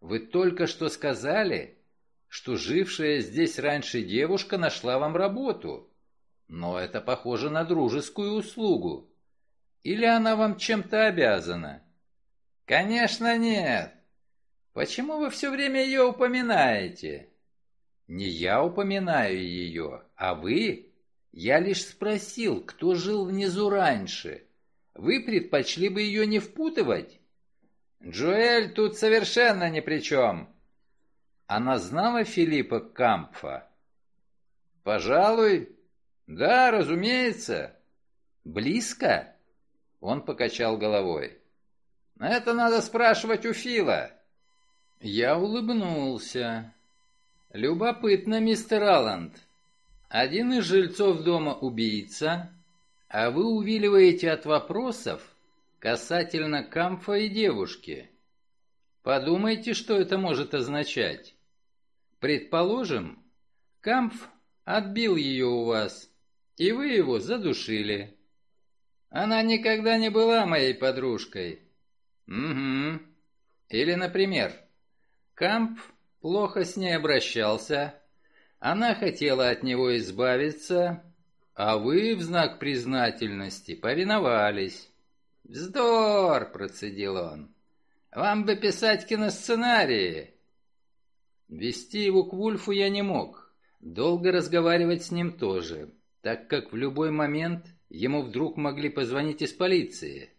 Вы только что сказали, что жившая здесь раньше девушка нашла вам работу. Но это похоже на дружескую услугу. Или она вам чем-то обязана? Конечно, нет. Почему вы все время ее упоминаете? Не я упоминаю ее, а вы. Я лишь спросил, кто жил внизу раньше. Вы предпочли бы ее не впутывать? Джоэль тут совершенно ни при чем. Она знала Филиппа Кампфа? Пожалуй. Да, разумеется. Близко? Он покачал головой. Это надо спрашивать у Фила. Я улыбнулся. Любопытно, мистер Алланд. Один из жильцов дома убийца, а вы увиливаете от вопросов касательно Камфа и девушки. Подумайте, что это может означать. Предположим, Камф отбил ее у вас, и вы его задушили. Она никогда не была моей подружкой. Угу. Или, например, Камп плохо с ней обращался, она хотела от него избавиться, а вы в знак признательности повиновались. «Вздор!» — процедил он. «Вам бы писать киносценарии!» Вести его к Вульфу я не мог. Долго разговаривать с ним тоже, так как в любой момент ему вдруг могли позвонить из полиции.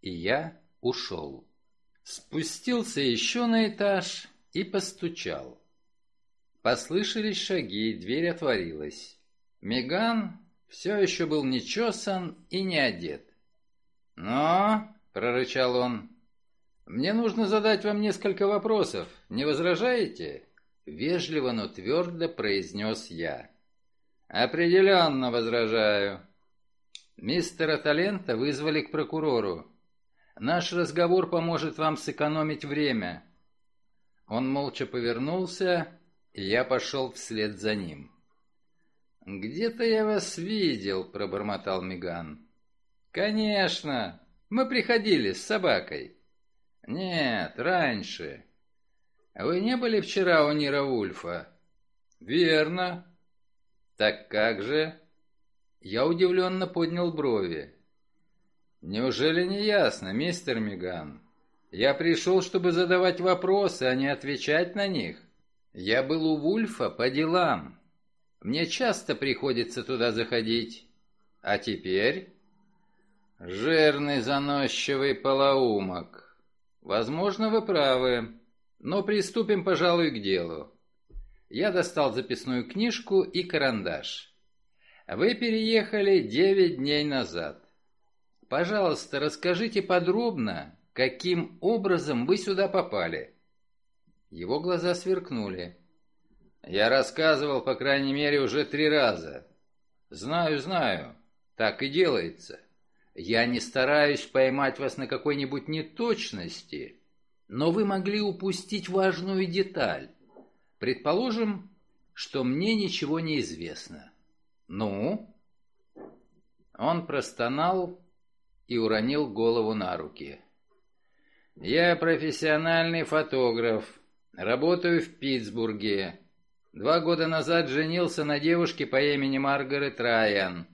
И я ушел. Спустился еще на этаж и постучал. Послышались шаги, дверь отворилась. Меган все еще был не чесан и не одет. «Но», — прорычал он, — «мне нужно задать вам несколько вопросов. Не возражаете?» Вежливо, но твердо произнес я. «Определенно возражаю». Мистера Талента вызвали к прокурору. Наш разговор поможет вам сэкономить время. Он молча повернулся, и я пошел вслед за ним. «Где-то я вас видел», — пробормотал Миган. «Конечно. Мы приходили с собакой». «Нет, раньше». «Вы не были вчера у Нира Ульфа?» «Верно». «Так как же?» Я удивленно поднял брови. «Неужели не ясно, мистер Миган? Я пришел, чтобы задавать вопросы, а не отвечать на них. Я был у Вульфа по делам». Мне часто приходится туда заходить. А теперь... Жирный заносчивый полоумок. Возможно, вы правы. Но приступим, пожалуй, к делу. Я достал записную книжку и карандаш. Вы переехали девять дней назад. Пожалуйста, расскажите подробно, каким образом вы сюда попали. Его глаза сверкнули. Я рассказывал, по крайней мере, уже три раза. Знаю, знаю. Так и делается. Я не стараюсь поймать вас на какой-нибудь неточности, но вы могли упустить важную деталь. Предположим, что мне ничего не известно. Ну? Он простонал и уронил голову на руки. Я профессиональный фотограф, работаю в Питтсбурге. Два года назад женился на девушке по имени Маргарет Райан.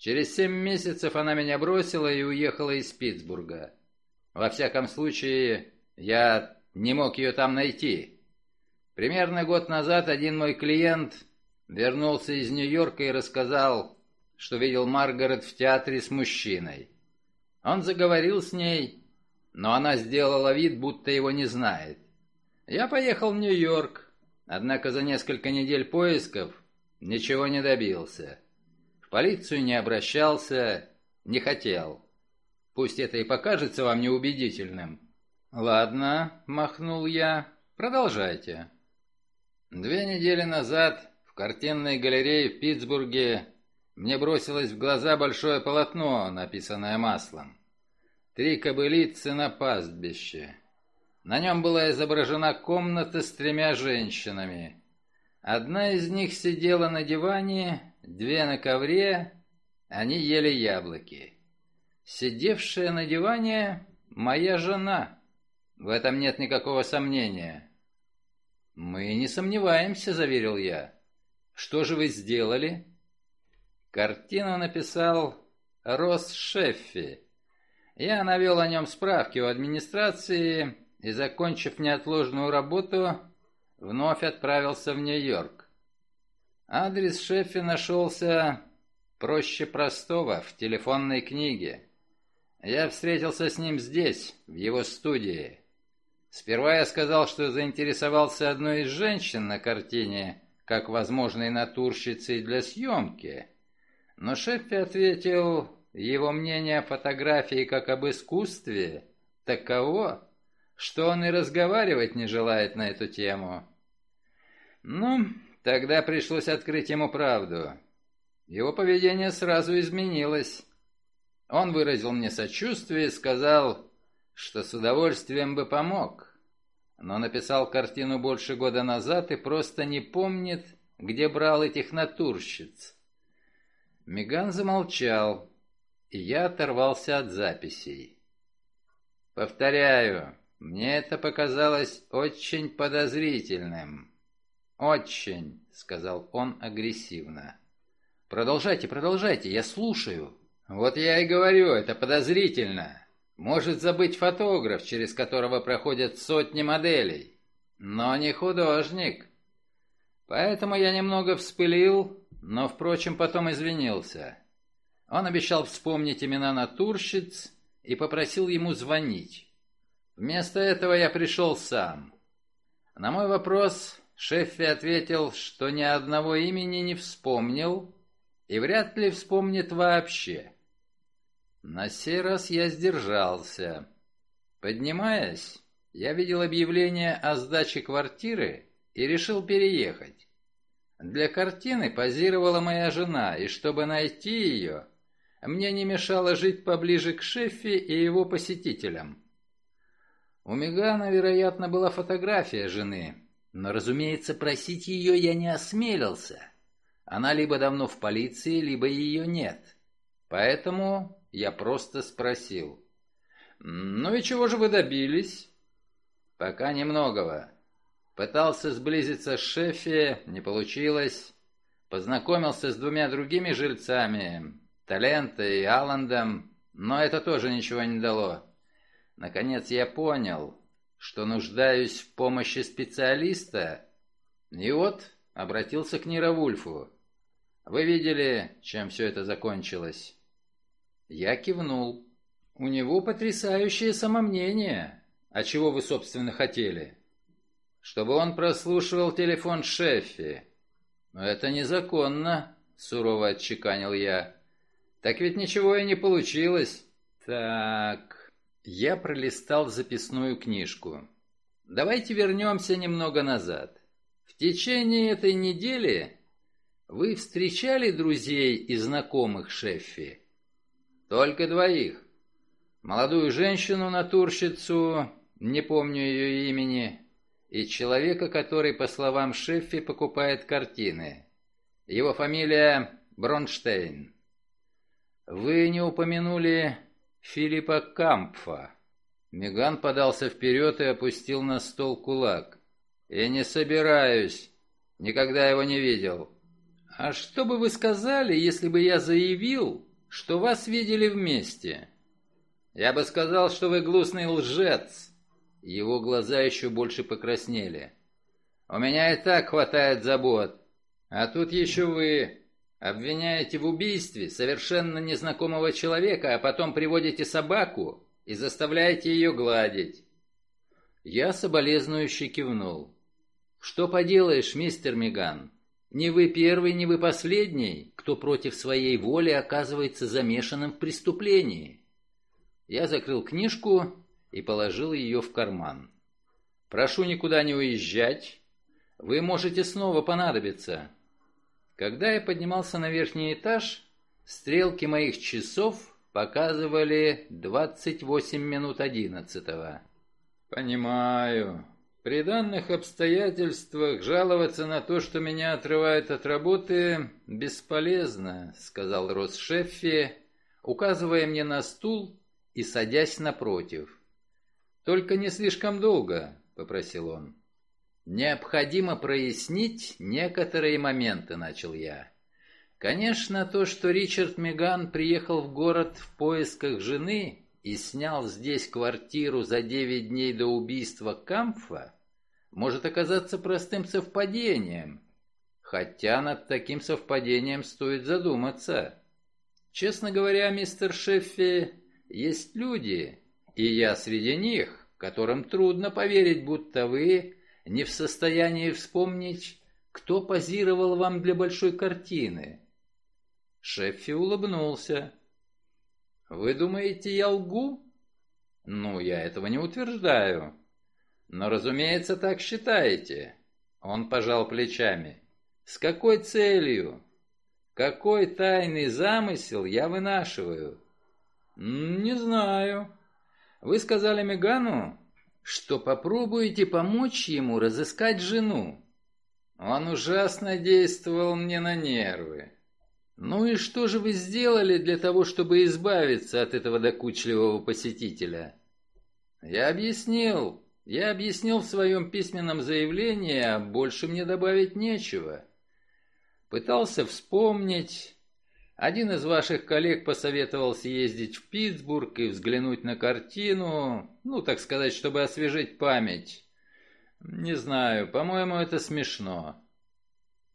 Через семь месяцев она меня бросила и уехала из Питтсбурга. Во всяком случае, я не мог ее там найти. Примерно год назад один мой клиент вернулся из Нью-Йорка и рассказал, что видел Маргарет в театре с мужчиной. Он заговорил с ней, но она сделала вид, будто его не знает. Я поехал в Нью-Йорк, однако за несколько недель поисков ничего не добился полицию не обращался, не хотел. Пусть это и покажется вам неубедительным. Ладно, махнул я, продолжайте. Две недели назад в картинной галерее в Питтсбурге мне бросилось в глаза большое полотно, написанное маслом. Три кобылицы на пастбище. На нем была изображена комната с тремя женщинами. Одна из них сидела на диване, две на ковре, они ели яблоки. Сидевшая на диване моя жена. В этом нет никакого сомнения. Мы не сомневаемся, заверил я. Что же вы сделали? Картину написал Рос Шеффи. Я навел о нем справки у администрации и, закончив неотложную работу, вновь отправился в Нью-Йорк. Адрес Шеффи нашелся проще простого, в телефонной книге. Я встретился с ним здесь, в его студии. Сперва я сказал, что заинтересовался одной из женщин на картине, как возможной натурщицей для съемки. Но Шеффи ответил, его мнение о фотографии как об искусстве таково, что он и разговаривать не желает на эту тему. Ну, Тогда пришлось открыть ему правду. Его поведение сразу изменилось. Он выразил мне сочувствие и сказал, что с удовольствием бы помог, но написал картину больше года назад и просто не помнит, где брал этих натурщиц. Меган замолчал, и я оторвался от записей. Повторяю, мне это показалось очень подозрительным. «Очень», — сказал он агрессивно. «Продолжайте, продолжайте, я слушаю». «Вот я и говорю, это подозрительно. Может забыть фотограф, через которого проходят сотни моделей, но не художник. Поэтому я немного вспылил, но, впрочем, потом извинился. Он обещал вспомнить имена натурщиц и попросил ему звонить. Вместо этого я пришел сам. На мой вопрос, Шеффи ответил, что ни одного имени не вспомнил и вряд ли вспомнит вообще. На сей раз я сдержался. Поднимаясь, я видел объявление о сдаче квартиры и решил переехать. Для картины позировала моя жена, и чтобы найти ее, мне не мешало жить поближе к Шеффи и его посетителям. У Мегана, вероятно, была фотография жены, но, разумеется, просить ее я не осмелился. Она либо давно в полиции, либо ее нет. Поэтому я просто спросил. «Ну и чего же вы добились?» «Пока немногого. Пытался сблизиться с Шефи, не получилось. Познакомился с двумя другими жильцами, Талентой и Алландом, но это тоже ничего не дало. Наконец я понял, что нуждаюсь в помощи специалиста. И вот обратился к Нировульфу. Вы видели, чем все это закончилось? Я кивнул. У него потрясающее самомнение. А чего вы, собственно, хотели? Чтобы он прослушивал телефон Шеффи. Но это незаконно, сурово отчеканил я. Так ведь ничего и не получилось. Так, я пролистал записную книжку. Давайте вернемся немного назад. В течение этой недели вы встречали друзей и знакомых Шеффи? Только двоих. Молодую женщину-натурщицу, не помню ее имени, и человека, который, по словам Шеффи, покупает картины. Его фамилия Бронштейн. Вы не упомянули Филиппа Кампфа. Меган подался вперед и опустил на стол кулак. «Я не собираюсь. Никогда его не видел». «А что бы вы сказали, если бы я заявил, что вас видели вместе?» «Я бы сказал, что вы гнусный лжец». Его глаза еще больше покраснели. «У меня и так хватает забот. А тут еще вы обвиняете в убийстве совершенно незнакомого человека, а потом приводите собаку и заставляете ее гладить». Я соболезнующе кивнул. «Что поделаешь, мистер Миган? Не вы первый, не вы последний, кто против своей воли оказывается замешанным в преступлении». Я закрыл книжку и положил ее в карман. «Прошу никуда не уезжать. Вы можете снова понадобиться». Когда я поднимался на верхний этаж, стрелки моих часов показывали 28 минут одиннадцатого. «Понимаю. При данных обстоятельствах жаловаться на то, что меня отрывают от работы, бесполезно», — сказал Рос Шеффи, указывая мне на стул и садясь напротив. «Только не слишком долго», — попросил он. «Необходимо прояснить некоторые моменты», — начал я. Конечно, то, что Ричард Меган приехал в город в поисках жены и снял здесь квартиру за девять дней до убийства Камфа, может оказаться простым совпадением, хотя над таким совпадением стоит задуматься. Честно говоря, мистер Шеффи, есть люди, и я среди них, которым трудно поверить, будто вы не в состоянии вспомнить, кто позировал вам для большой картины. Шеффи улыбнулся. «Вы думаете, я лгу?» «Ну, я этого не утверждаю. Но, разумеется, так считаете». Он пожал плечами. «С какой целью? Какой тайный замысел я вынашиваю?» «Не знаю. Вы сказали Мегану, что попробуете помочь ему разыскать жену. Он ужасно действовал мне на нервы. Ну и что же вы сделали для того, чтобы избавиться от этого докучливого посетителя? Я объяснил. Я объяснил в своем письменном заявлении, а больше мне добавить нечего. Пытался вспомнить, один из ваших коллег посоветовал съездить в Питтсбург и взглянуть на картину, ну, так сказать, чтобы освежить память. Не знаю, по-моему, это смешно.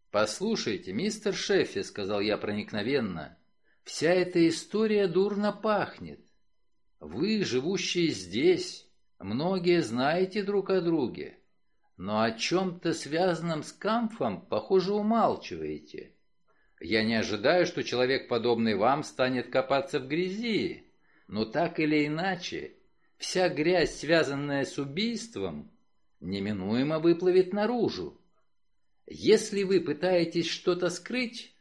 «Послушайте, мистер Шеффи», — сказал я проникновенно, — «вся эта история дурно пахнет. Вы, живущие здесь, многие знаете друг о друге, но о чем-то связанном с Камфом, похоже, умалчиваете». Я не ожидаю, что человек, подобный вам, станет копаться в грязи. Но так или иначе, вся грязь, связанная с убийством, неминуемо выплывет наружу. Если вы пытаетесь что-то скрыть,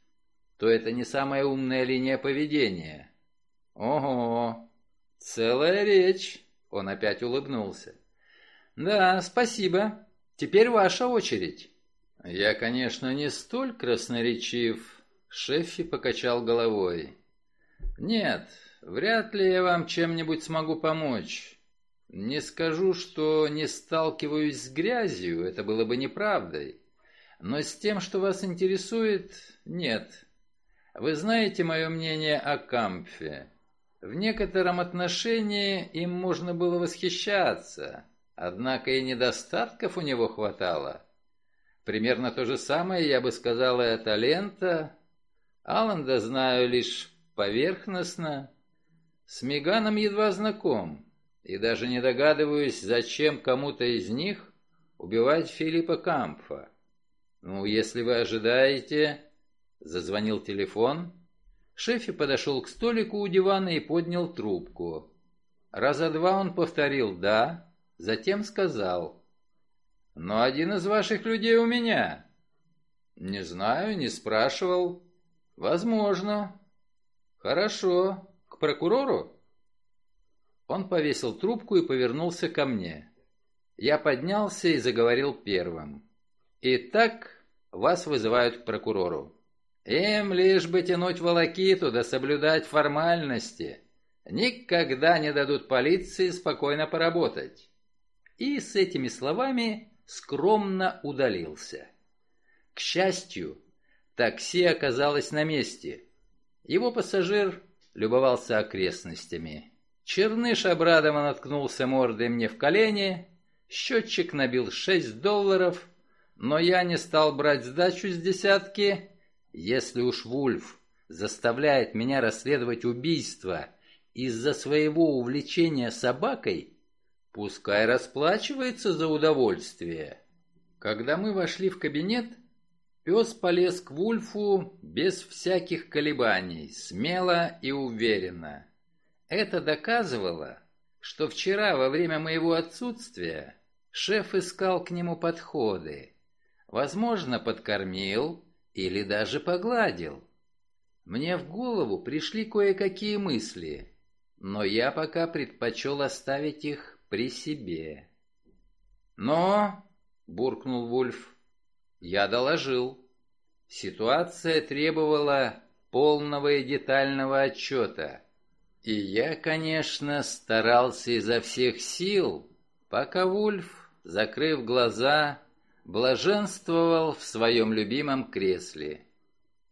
то это не самая умная линия поведения. Ого, целая речь. Он опять улыбнулся. Да, спасибо. Теперь ваша очередь. Я, конечно, не столь красноречив, Шеффи покачал головой. «Нет, вряд ли я вам чем-нибудь смогу помочь. Не скажу, что не сталкиваюсь с грязью, это было бы неправдой. Но с тем, что вас интересует, нет. Вы знаете мое мнение о Кампфе. В некотором отношении им можно было восхищаться, однако и недостатков у него хватало. Примерно то же самое я бы сказала и о талента, Аланда знаю лишь поверхностно. С Меганом едва знаком, и даже не догадываюсь, зачем кому-то из них убивать Филиппа Кампфа. Ну, если вы ожидаете... Зазвонил телефон. Шефи подошел к столику у дивана и поднял трубку. Раза два он повторил «да», затем сказал Но один из ваших людей у меня. Не знаю, не спрашивал. Возможно. Хорошо. К прокурору? Он повесил трубку и повернулся ко мне. Я поднялся и заговорил первым. Итак, вас вызывают к прокурору. Им лишь бы тянуть волокиту да соблюдать формальности. Никогда не дадут полиции спокойно поработать. И с этими словами скромно удалился. К счастью, такси оказалось на месте. Его пассажир любовался окрестностями. Черныш обрадованно наткнулся мордой мне в колени, счетчик набил 6 долларов, но я не стал брать сдачу с десятки. Если уж Вульф заставляет меня расследовать убийство из-за своего увлечения собакой, Пускай расплачивается за удовольствие. Когда мы вошли в кабинет, пес полез к Вульфу без всяких колебаний, смело и уверенно. Это доказывало, что вчера во время моего отсутствия шеф искал к нему подходы. Возможно, подкормил или даже погладил. Мне в голову пришли кое-какие мысли, но я пока предпочел оставить их при себе. «Но», — буркнул Вульф, — «я доложил. Ситуация требовала полного и детального отчета. И я, конечно, старался изо всех сил, пока Вульф, закрыв глаза, блаженствовал в своем любимом кресле.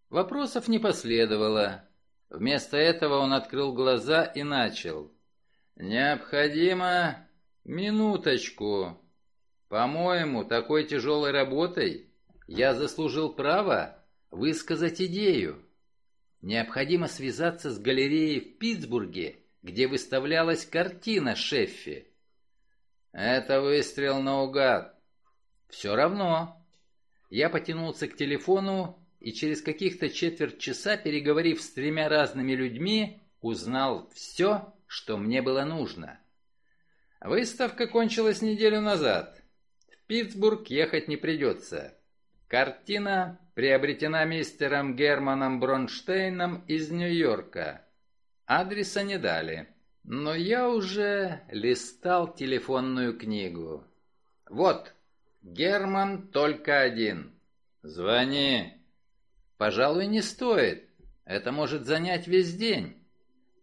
Вопросов не последовало. Вместо этого он открыл глаза и начал. «Необходимо «Минуточку. По-моему, такой тяжелой работой я заслужил право высказать идею. Необходимо связаться с галереей в Питтсбурге, где выставлялась картина Шеффи. Это выстрел наугад. Все равно. Я потянулся к телефону и через каких-то четверть часа, переговорив с тремя разными людьми, узнал все, что мне было нужно. Выставка кончилась неделю назад. В Питтсбург ехать не придется. Картина приобретена мистером Германом Бронштейном из Нью-Йорка. Адреса не дали. Но я уже листал телефонную книгу. Вот, Герман только один. Звони. Пожалуй, не стоит. Это может занять весь день.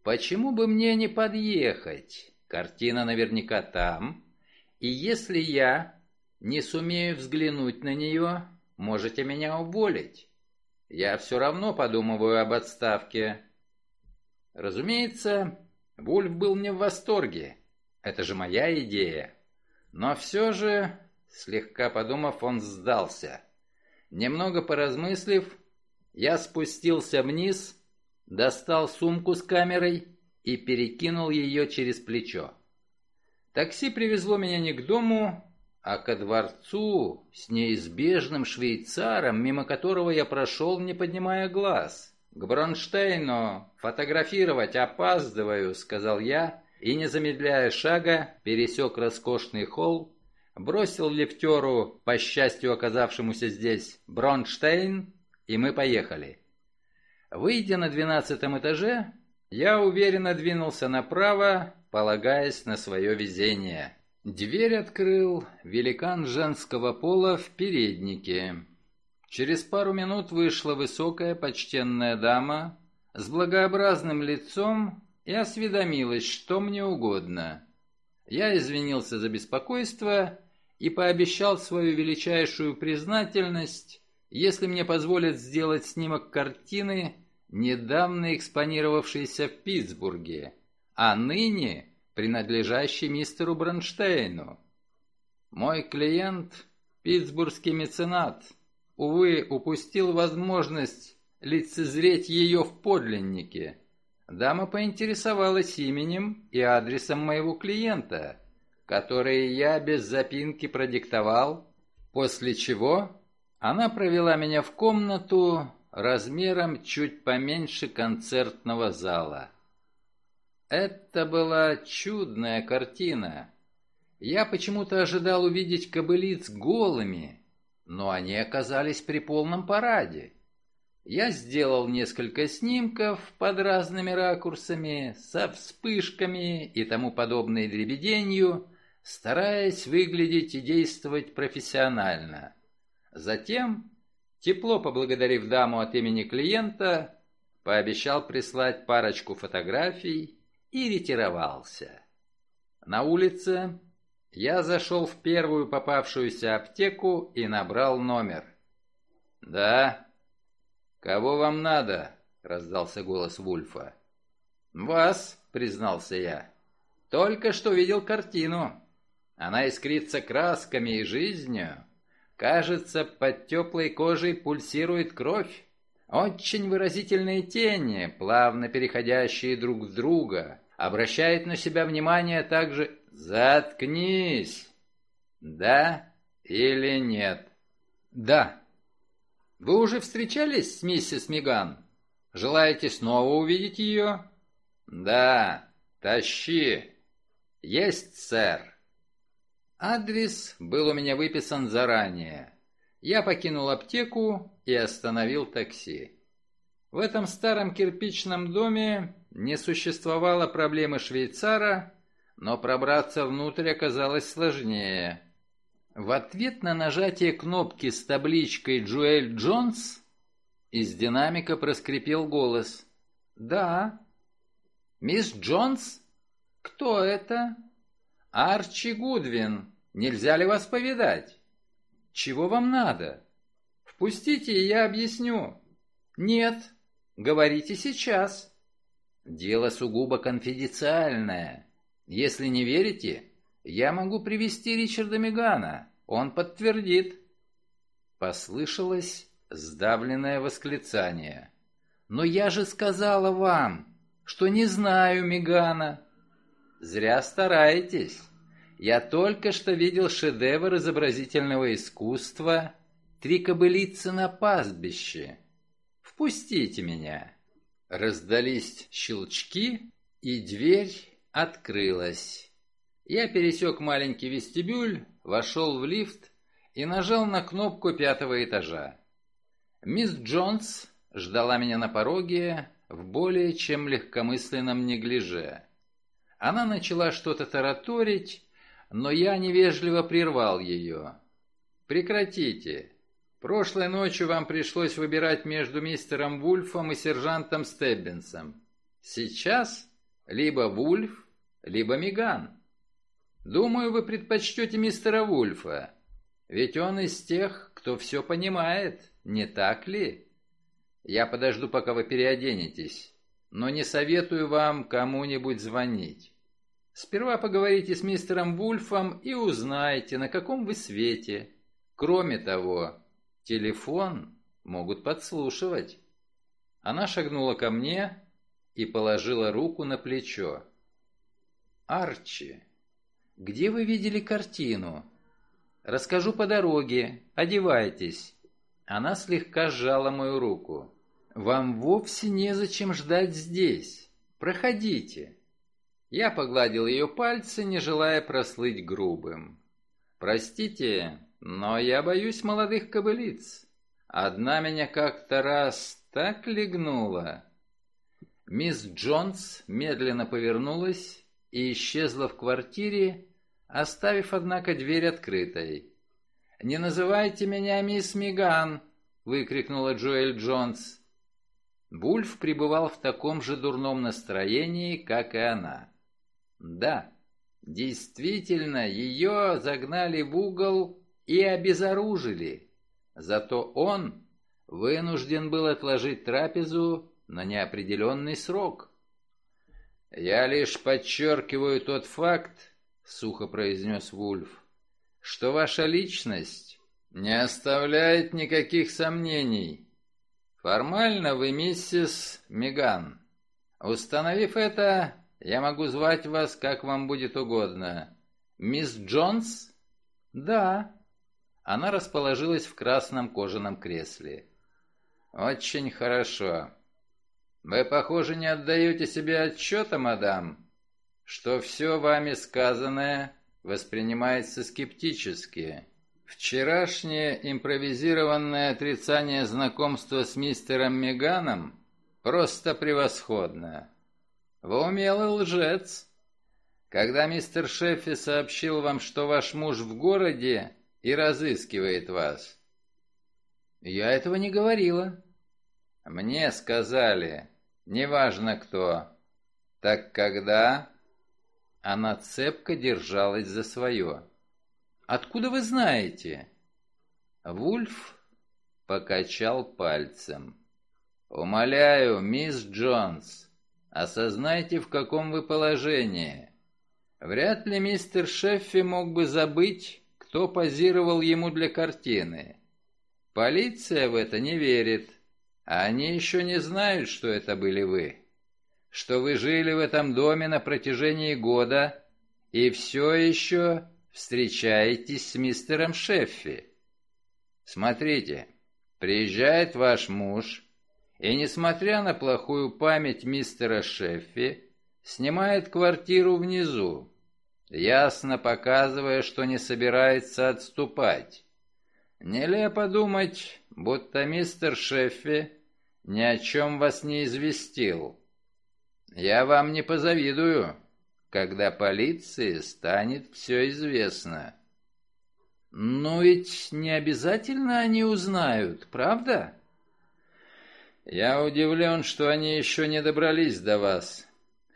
Почему бы мне не подъехать? Картина наверняка там, и если я не сумею взглянуть на нее, можете меня уволить. Я все равно подумываю об отставке. Разумеется, Вульф был не в восторге. Это же моя идея. Но все же, слегка подумав, он сдался. Немного поразмыслив, я спустился вниз, достал сумку с камерой и перекинул ее через плечо. Такси привезло меня не к дому, а ко дворцу с неизбежным швейцаром, мимо которого я прошел, не поднимая глаз. «К Бронштейну фотографировать опаздываю», — сказал я, и, не замедляя шага, пересек роскошный холл, бросил лифтеру, по счастью оказавшемуся здесь, Бронштейн, и мы поехали. Выйдя на двенадцатом этаже, я уверенно двинулся направо, полагаясь на свое везение. Дверь открыл великан женского пола в переднике. Через пару минут вышла высокая почтенная дама с благообразным лицом и осведомилась, что мне угодно. Я извинился за беспокойство и пообещал свою величайшую признательность, если мне позволят сделать снимок картины, недавно экспонировавшийся в Питтсбурге, а ныне принадлежащий мистеру Бронштейну. Мой клиент – питтсбургский меценат. Увы, упустил возможность лицезреть ее в подлиннике. Дама поинтересовалась именем и адресом моего клиента, которые я без запинки продиктовал, после чего она провела меня в комнату, размером чуть поменьше концертного зала. Это была чудная картина. Я почему-то ожидал увидеть кобылиц голыми, но они оказались при полном параде. Я сделал несколько снимков под разными ракурсами, со вспышками и тому подобной дребеденью, стараясь выглядеть и действовать профессионально. Затем, тепло поблагодарив даму от имени клиента, пообещал прислать парочку фотографий и ретировался. На улице я зашел в первую попавшуюся аптеку и набрал номер. «Да?» «Кого вам надо?» — раздался голос Вульфа. «Вас», — признался я. «Только что видел картину. Она искрится красками и жизнью. Кажется, под теплой кожей пульсирует кровь. Очень выразительные тени, плавно переходящие друг в друга, обращает на себя внимание также «Заткнись!» «Да или нет?» «Да». «Вы уже встречались с миссис Миган? Желаете снова увидеть ее?» «Да, тащи». «Есть, сэр». Адрес был у меня выписан заранее. Я покинул аптеку и остановил такси. В этом старом кирпичном доме не существовало проблемы швейцара, но пробраться внутрь оказалось сложнее. В ответ на нажатие кнопки с табличкой «Джуэль Джонс» из динамика проскрипел голос. «Да». «Мисс Джонс? Кто это?» «Арчи Гудвин. Нельзя ли вас повидать?» «Чего вам надо?» «Впустите, я объясню». «Нет. Говорите сейчас». «Дело сугубо конфиденциальное. Если не верите, я могу привести Ричарда Мегана. Он подтвердит. Послышалось сдавленное восклицание. Но я же сказала вам, что не знаю Мегана. Зря стараетесь. Я только что видел шедевр изобразительного искусства «Три кобылицы на пастбище». Впустите меня. Раздались щелчки, и дверь открылась. Я пересек маленький вестибюль, вошел в лифт и нажал на кнопку пятого этажа. Мисс Джонс ждала меня на пороге в более чем легкомысленном неглиже. Она начала что-то тараторить, но я невежливо прервал ее. «Прекратите. Прошлой ночью вам пришлось выбирать между мистером Вульфом и сержантом Стеббинсом. Сейчас либо Вульф, либо Миган. Думаю, вы предпочтете мистера Вульфа, ведь он из тех, кто все понимает, не так ли? Я подожду, пока вы переоденетесь, но не советую вам кому-нибудь звонить. Сперва поговорите с мистером Вульфом и узнайте, на каком вы свете. Кроме того, телефон могут подслушивать. Она шагнула ко мне, и положила руку на плечо. «Арчи, где вы видели картину?» «Расскажу по дороге. Одевайтесь». Она слегка сжала мою руку. «Вам вовсе незачем ждать здесь. Проходите». Я погладил ее пальцы, не желая прослыть грубым. «Простите, но я боюсь молодых кобылиц. Одна меня как-то раз так легнула». Мисс Джонс медленно повернулась и исчезла в квартире, оставив, однако, дверь открытой. «Не называйте меня мисс Миган!» — выкрикнула Джоэль Джонс. Бульф пребывал в таком же дурном настроении, как и она. Да, действительно, ее загнали в угол и обезоружили. Зато он вынужден был отложить трапезу на неопределенный срок. «Я лишь подчеркиваю тот факт, — сухо произнес Вульф, — что ваша личность не оставляет никаких сомнений. Формально вы миссис Меган. Установив это, я могу звать вас, как вам будет угодно. Мисс Джонс? Да. Она расположилась в красном кожаном кресле. Очень хорошо. Вы, похоже, не отдаете себе отчета, мадам, что все вами сказанное воспринимается скептически. Вчерашнее импровизированное отрицание знакомства с мистером Меганом просто превосходно. Вы умелый лжец. Когда мистер Шеффи сообщил вам, что ваш муж в городе и разыскивает вас. Я этого не говорила. Мне сказали, неважно кто. Так когда... Она цепко держалась за свое. «Откуда вы знаете?» Вульф покачал пальцем. «Умоляю, мисс Джонс, осознайте, в каком вы положении. Вряд ли мистер Шеффи мог бы забыть, кто позировал ему для картины. Полиция в это не верит, а они еще не знают, что это были вы. Что вы жили в этом доме на протяжении года и все еще встречаетесь с мистером Шеффи. Смотрите, приезжает ваш муж, и, несмотря на плохую память мистера Шеффи, снимает квартиру внизу, ясно показывая, что не собирается отступать. Нелепо думать, будто мистер Шеффи ни о чем вас не известил. Я вам не позавидую, когда полиции станет все известно. Но ведь не обязательно они узнают, правда? Я удивлен, что они еще не добрались до вас,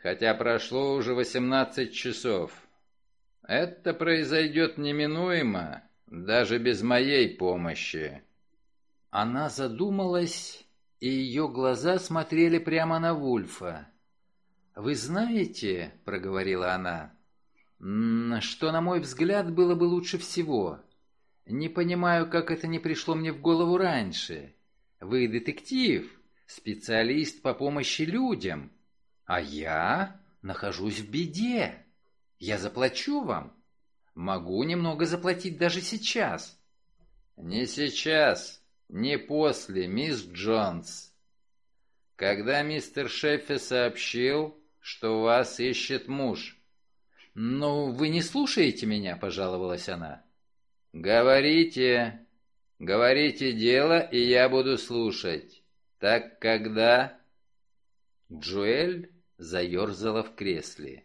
хотя прошло уже восемнадцать часов. Это произойдет неминуемо, даже без моей помощи. Она задумалась, и ее глаза смотрели прямо на Вульфа. «Вы знаете, — проговорила она, — что, на мой взгляд, было бы лучше всего. Не понимаю, как это не пришло мне в голову раньше. Вы детектив, специалист по помощи людям, а я нахожусь в беде. Я заплачу вам. Могу немного заплатить даже сейчас». «Не сейчас, не после, мисс Джонс», когда мистер Шеффи сообщил, что вас ищет муж». «Ну, вы не слушаете меня?» – пожаловалась она. «Говорите, говорите дело, и я буду слушать. Так когда...» Джоэль заерзала в кресле.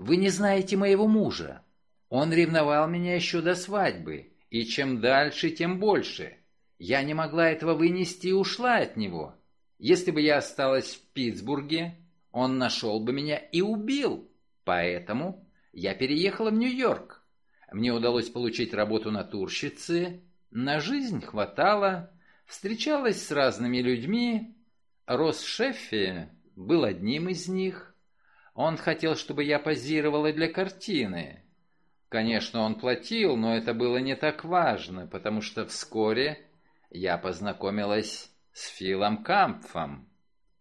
«Вы не знаете моего мужа. Он ревновал меня еще до свадьбы, и чем дальше, тем больше. Я не могла этого вынести и ушла от него. Если бы я осталась в Питтсбурге, он нашел бы меня и убил. Поэтому я переехала в Нью-Йорк. Мне удалось получить работу на турщице, на жизнь хватало, встречалась с разными людьми. Рос Шеффи был одним из них. Он хотел, чтобы я позировала для картины. Конечно, он платил, но это было не так важно, потому что вскоре я познакомилась с Филом Кампфом.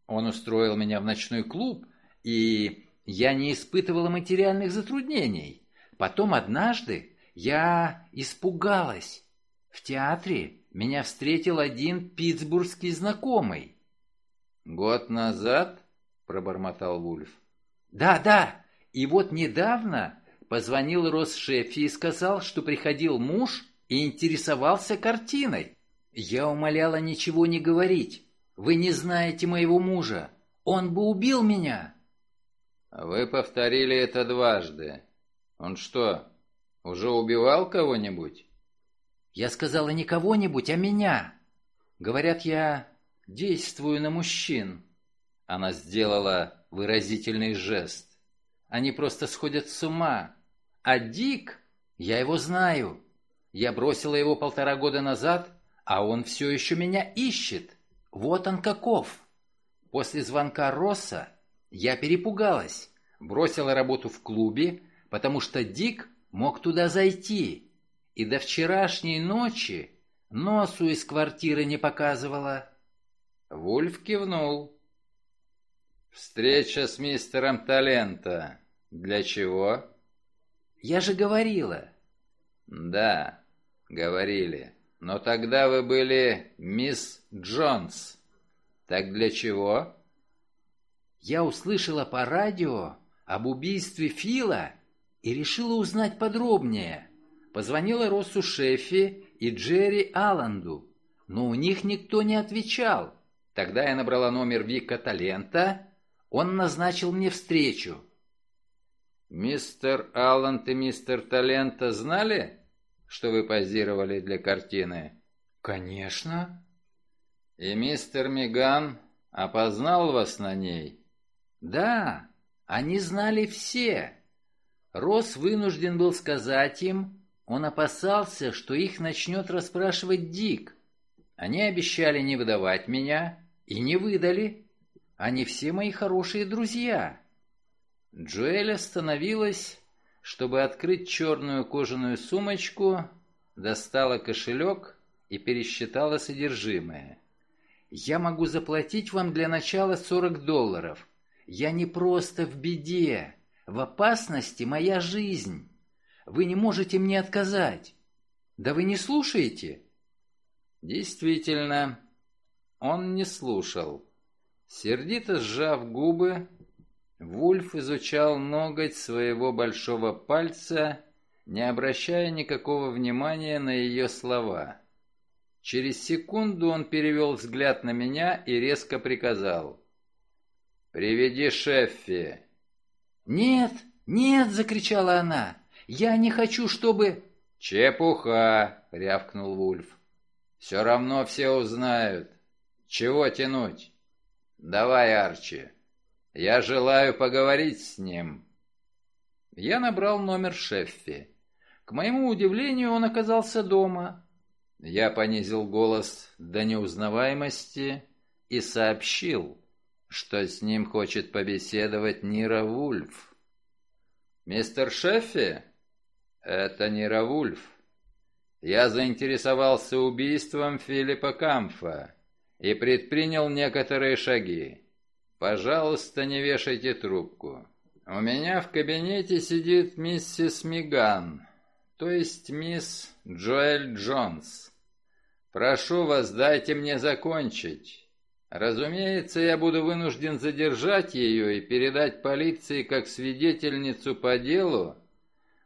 Он устроил меня в ночной клуб, и я не испытывала материальных затруднений. Потом однажды я испугалась. В театре меня встретил один питтсбургский знакомый. «Год назад?» — пробормотал Вульф. «Да, да. И вот недавно позвонил Росшефи и сказал, что приходил муж и интересовался картиной. Я умоляла ничего не говорить, вы не знаете моего мужа. Он бы убил меня. Вы повторили это дважды. Он что, уже убивал кого-нибудь? Я сказала не кого-нибудь, а меня. Говорят, я действую на мужчин. Она сделала выразительный жест. Они просто сходят с ума. А Дик, я его знаю. Я бросила его полтора года назад, а он все еще меня ищет. Вот он каков. После звонка Росса я перепугалась, бросила работу в клубе, потому что Дик мог туда зайти, и до вчерашней ночи носу из квартиры не показывала. Вульф кивнул. «Встреча с мистером Талента. Для чего?» «Я же говорила». «Да, говорили. Но тогда вы были мисс Джонс. Так для чего? Я услышала по радио об убийстве Фила и решила узнать подробнее. Позвонила Россу Шеффи и Джерри Алланду, но у них никто не отвечал. Тогда я набрала номер Вика Талента, он назначил мне встречу. «Мистер Алланд и мистер Талента знали, что вы позировали для картины?» «Конечно». «И мистер Миган опознал вас на ней?» «Да, они знали все». Росс вынужден был сказать им, он опасался, что их начнет расспрашивать Дик. Они обещали не выдавать меня и не выдали. Они все мои хорошие друзья. Джоэль остановилась, чтобы открыть черную кожаную сумочку, достала кошелек и пересчитала содержимое. «Я могу заплатить вам для начала 40 долларов. Я не просто в беде. В опасности моя жизнь. Вы не можете мне отказать. Да вы не слушаете?» Действительно, он не слушал. Сердито сжав губы, Вульф изучал ноготь своего большого пальца, не обращая никакого внимания на ее слова. Через секунду он перевел взгляд на меня и резко приказал. «Приведи Шеффи». «Нет, нет!» — закричала она. «Я не хочу, чтобы...» «Чепуха!» — рявкнул Вульф. «Все равно все узнают. Чего тянуть? Давай, Арчи». Я желаю поговорить с ним». Я набрал номер Шеффи. К моему удивлению, он оказался дома. Я понизил голос до неузнаваемости и сообщил, что с ним хочет побеседовать Нира Вульф. «Мистер Шеффи?» «Это Нира Вульф. Я заинтересовался убийством Филиппа Камфа и предпринял некоторые шаги. «Пожалуйста, не вешайте трубку. У меня в кабинете сидит миссис Миган, то есть мисс Джоэль Джонс. Прошу вас, дайте мне закончить. Разумеется, я буду вынужден задержать ее и передать полиции как свидетельницу по делу,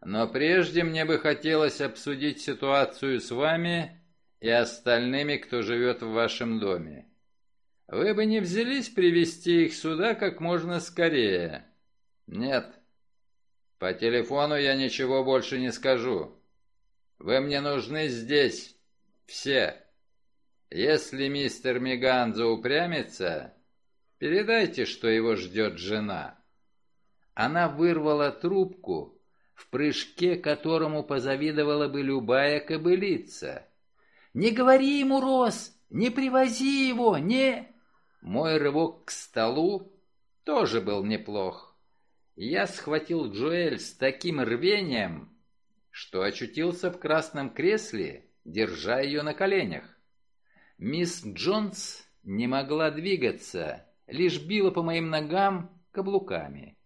но прежде мне бы хотелось обсудить ситуацию с вами и остальными, кто живет в вашем доме. Вы бы не взялись привести их сюда как можно скорее. Нет. По телефону я ничего больше не скажу. Вы мне нужны здесь. Все. Если мистер Миганзо упрямится, передайте, что его ждет жена. Она вырвала трубку, в прыжке которому позавидовала бы любая кобылица. «Не говори ему, Рос! Не привози его! Не...» Мой рывок к столу тоже был неплох. Я схватил Джоэль с таким рвением, что очутился в красном кресле, держа ее на коленях. Мисс Джонс не могла двигаться, лишь била по моим ногам каблуками.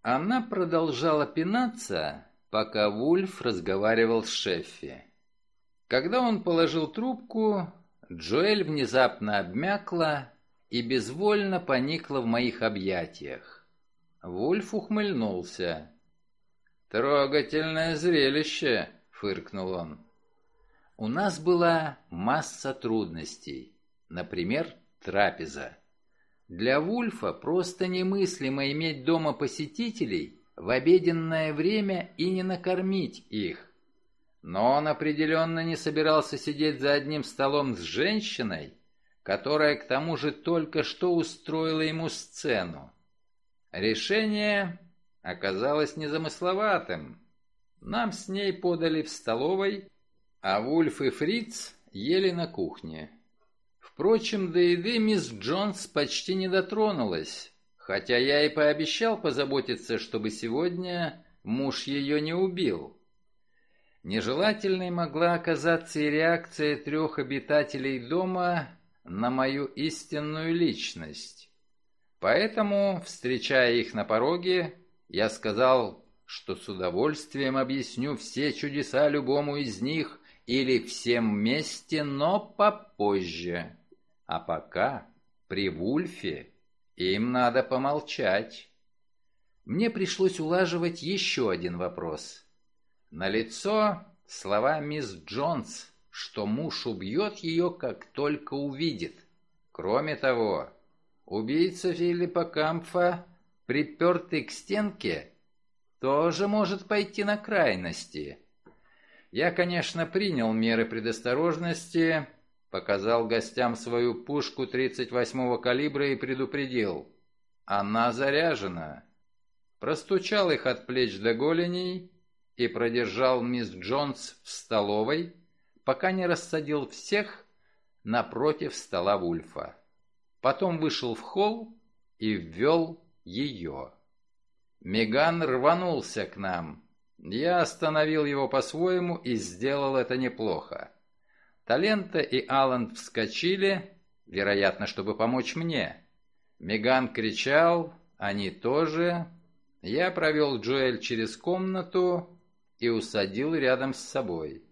Она продолжала пинаться, пока Вульф разговаривал с Шеффи. Когда он положил трубку, Джоэль внезапно обмякла и безвольно поникла в моих объятиях. Вульф ухмыльнулся. «Трогательное зрелище!» — фыркнул он. У нас была масса трудностей. Например, трапеза. Для Вульфа просто немыслимо иметь дома посетителей в обеденное время и не накормить их. Но он определенно не собирался сидеть за одним столом с женщиной, которая к тому же только что устроила ему сцену. Решение оказалось незамысловатым. Нам с ней подали в столовой, а Вульф и Фриц ели на кухне. Впрочем, до еды мисс Джонс почти не дотронулась, хотя я и пообещал позаботиться, чтобы сегодня муж ее не убил. Нежелательной могла оказаться и реакция трех обитателей дома на мою истинную личность. Поэтому, встречая их на пороге, я сказал, что с удовольствием объясню все чудеса любому из них или всем вместе, но попозже. А пока при Вульфе им надо помолчать. мне пришлось улаживать еще один вопрос. На лицо слова мисс Джонс, что муж убьет ее, как только увидит. Кроме того, убийца Филиппа Кампфа, припертый к стенке, тоже может пойти на крайности. Я, конечно, принял меры предосторожности, показал гостям свою пушку 38-го калибра и предупредил. Она заряжена. Простучал их от плеч до голеней и продержал мисс Джонс в столовой, пока не рассадил всех напротив стола Вульфа. Потом вышел в холл и ввел ее. Меган рванулся к нам. Я остановил его по-своему и сделал это неплохо. Талента и Алланд вскочили, вероятно, чтобы помочь мне. Меган кричал, они тоже. Я провел Джоэль через комнату и усадил рядом с собой.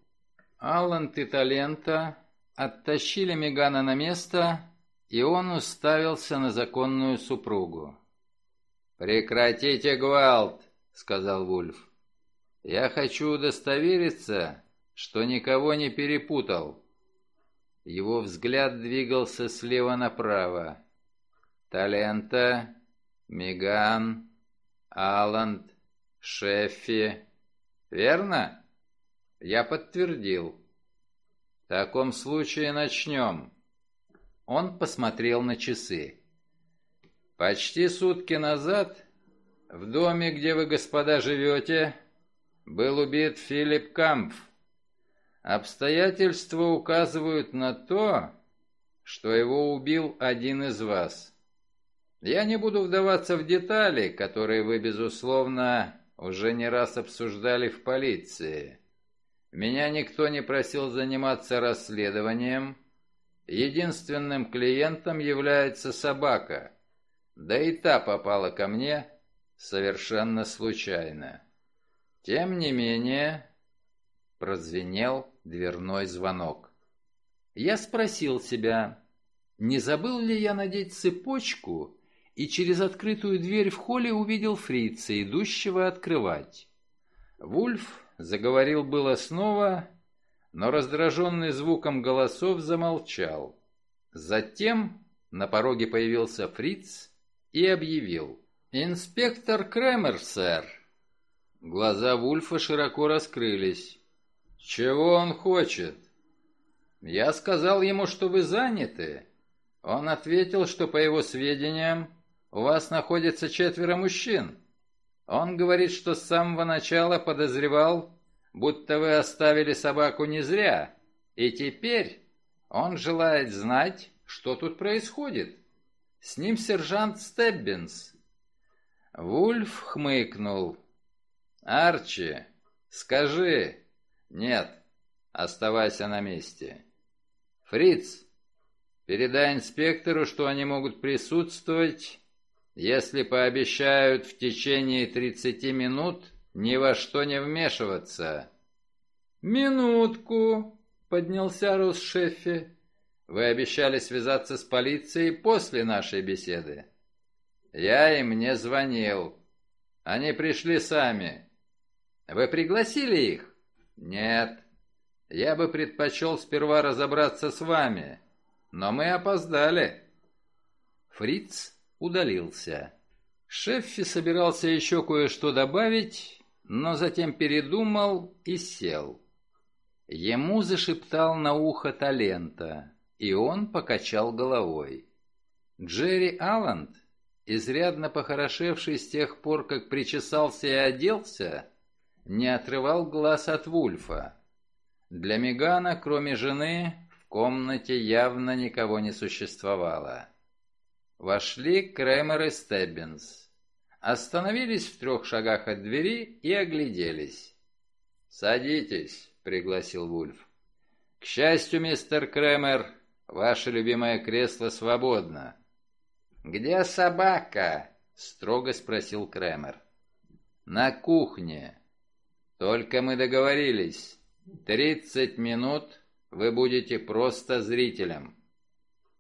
Алланд и Талента оттащили Мегана на место, и он уставился на законную супругу. «Прекратите гвалт!» — сказал Вульф. Я хочу удостовериться, что никого не перепутал. Его взгляд двигался слева направо. Талента, Миган, Аланд, Шеффи. Верно? Я подтвердил. В таком случае начнем. Он посмотрел на часы. Почти сутки назад в доме, где вы, господа, живете, был убит Филипп Кампф. Обстоятельства указывают на то, что его убил один из вас. Я не буду вдаваться в детали, которые вы, безусловно, уже не раз обсуждали в полиции. Меня никто не просил заниматься расследованием. Единственным клиентом является собака. Да и та попала ко мне совершенно случайно. Тем не менее, прозвенел дверной звонок. Я спросил себя, не забыл ли я надеть цепочку, и через открытую дверь в холле увидел фрица, идущего открывать. Вульф заговорил было снова, но раздраженный звуком голосов замолчал. Затем на пороге появился фриц и объявил. «Инспектор Кремер, сэр!» Глаза Вульфа широко раскрылись. «Чего он хочет?» «Я сказал ему, что вы заняты». Он ответил, что, по его сведениям, у вас находится четверо мужчин. Он говорит, что с самого начала подозревал, будто вы оставили собаку не зря, и теперь он желает знать, что тут происходит. С ним сержант Стеббинс. Вульф хмыкнул. «Арчи, скажи!» «Нет, оставайся на месте». «Фриц, передай инспектору, что они могут присутствовать, если пообещают в течение 30 минут ни во что не вмешиваться». «Минутку», — поднялся Росшеффи. «Вы обещали связаться с полицией после нашей беседы». «Я им не звонил. Они пришли сами. Вы пригласили их? Нет. Я бы предпочел сперва разобраться с вами, но мы опоздали. Фриц удалился. Шеффи собирался еще кое-что добавить, но затем передумал и сел. Ему зашептал на ухо талента, и он покачал головой. Джерри Алланд, изрядно похорошевший с тех пор, как причесался и оделся, не отрывал глаз от Вульфа. Для Мегана, кроме жены, в комнате явно никого не существовало. Вошли Кремер и Стеббинс. Остановились в трех шагах от двери и огляделись. «Садитесь», — пригласил Вульф. «К счастью, мистер Кремер, ваше любимое кресло свободно». «Где собака?» — строго спросил Кремер. «На кухне», только мы договорились. Тридцать минут вы будете просто зрителем.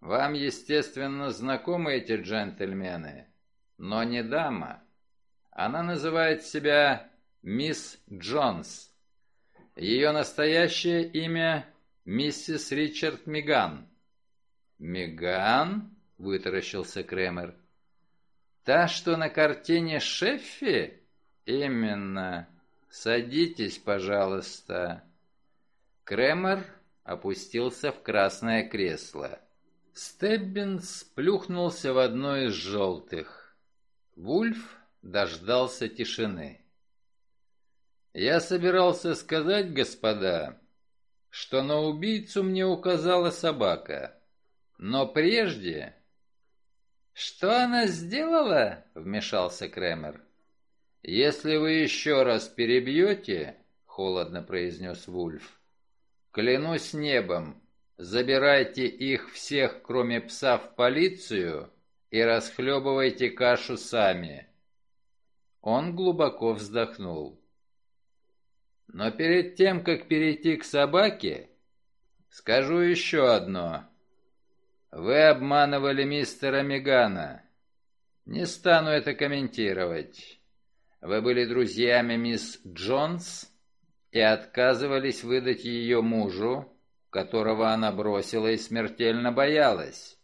Вам, естественно, знакомы эти джентльмены, но не дама. Она называет себя мисс Джонс. Ее настоящее имя — миссис Ричард Миган. «Миган?» — вытаращился Кремер. «Та, что на картине Шеффи?» «Именно. Садитесь, пожалуйста». Кремер опустился в красное кресло. Стеббинс плюхнулся в одно из желтых. Вульф дождался тишины. «Я собирался сказать, господа, что на убийцу мне указала собака. Но прежде...» «Что она сделала?» — вмешался Кремер. «Если вы еще раз перебьете...» — холодно произнес Вульф. «Клянусь небом, забирайте их всех, кроме пса, в полицию и расхлебывайте кашу сами». Он глубоко вздохнул. «Но перед тем, как перейти к собаке, скажу еще одно. Вы обманывали мистера Мегана. Не стану это комментировать. Вы были друзьями мисс Джонс и отказывались выдать ее мужу, которого она бросила и смертельно боялась.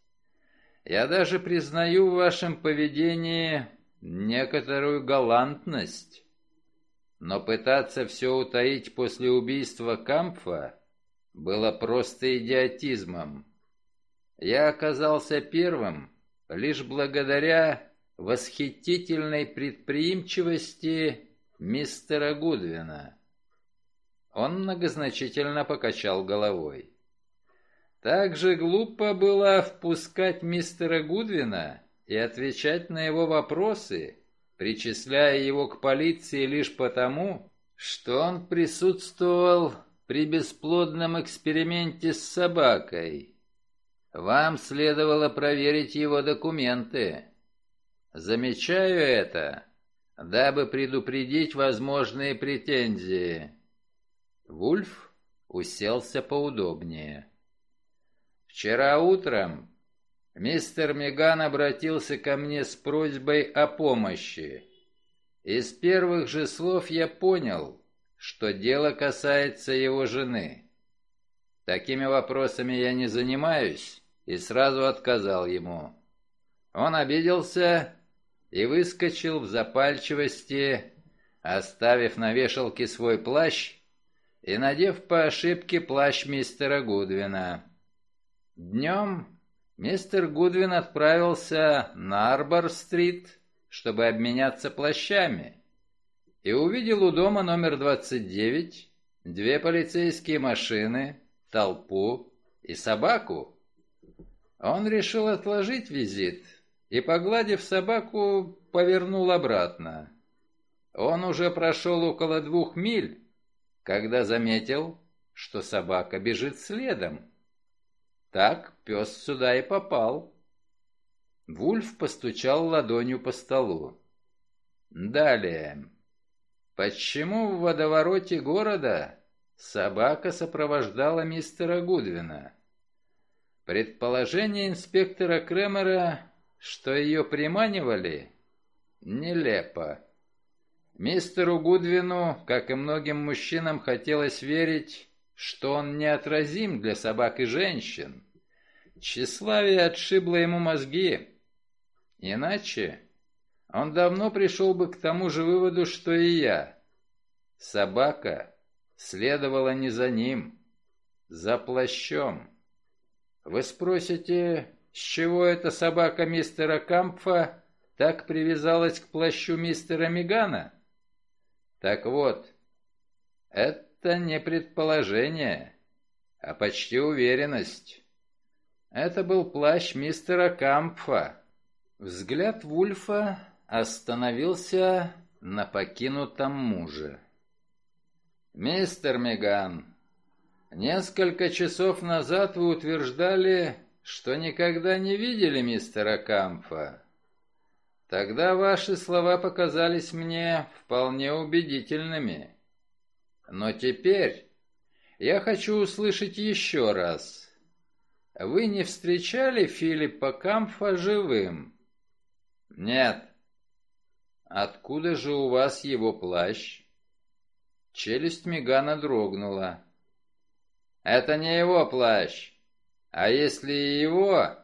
Я даже признаю в вашем поведении некоторую галантность. Но пытаться все утаить после убийства Кампфа было просто идиотизмом. Я оказался первым лишь благодаря восхитительной предприимчивости мистера Гудвина. Он многозначительно покачал головой. Так же глупо было впускать мистера Гудвина и отвечать на его вопросы, причисляя его к полиции лишь потому, что он присутствовал при бесплодном эксперименте с собакой. Вам следовало проверить его документы. Замечаю это, дабы предупредить возможные претензии. Вульф уселся поудобнее. Вчера утром Мистер Меган обратился ко мне с просьбой о помощи. Из первых же слов я понял, что дело касается его жены. Такими вопросами я не занимаюсь и сразу отказал ему. Он обиделся и выскочил в запальчивости, оставив на вешалке свой плащ и надев по ошибке плащ мистера Гудвина. Днем Мистер Гудвин отправился на Арбор-стрит, чтобы обменяться плащами, и увидел у дома номер 29 две полицейские машины, толпу и собаку. Он решил отложить визит и, погладив собаку, повернул обратно. Он уже прошел около двух миль, когда заметил, что собака бежит следом. Так пес сюда и попал. Вульф постучал ладонью по столу. Далее. Почему в водовороте города собака сопровождала мистера Гудвина? Предположение инспектора Кремера, что ее приманивали, нелепо. Мистеру Гудвину, как и многим мужчинам, хотелось верить, что он неотразим для собак и женщин. Тщеславие отшибло ему мозги. Иначе он давно пришел бы к тому же выводу, что и я. Собака следовала не за ним, за плащом. Вы спросите, с чего эта собака мистера Кампфа так привязалась к плащу мистера Мигана? Так вот, это не предположение, а почти уверенность. Это был плащ мистера Кампфа. Взгляд Вульфа остановился на покинутом муже. «Мистер Меган, несколько часов назад вы утверждали, что никогда не видели мистера Кампфа. Тогда ваши слова показались мне вполне убедительными. Но теперь я хочу услышать еще раз. Вы не встречали Филиппа Камфа живым? Нет. «Откуда же у вас его плащ?» Челюсть Мегана дрогнула. «Это не его плащ. А если и его,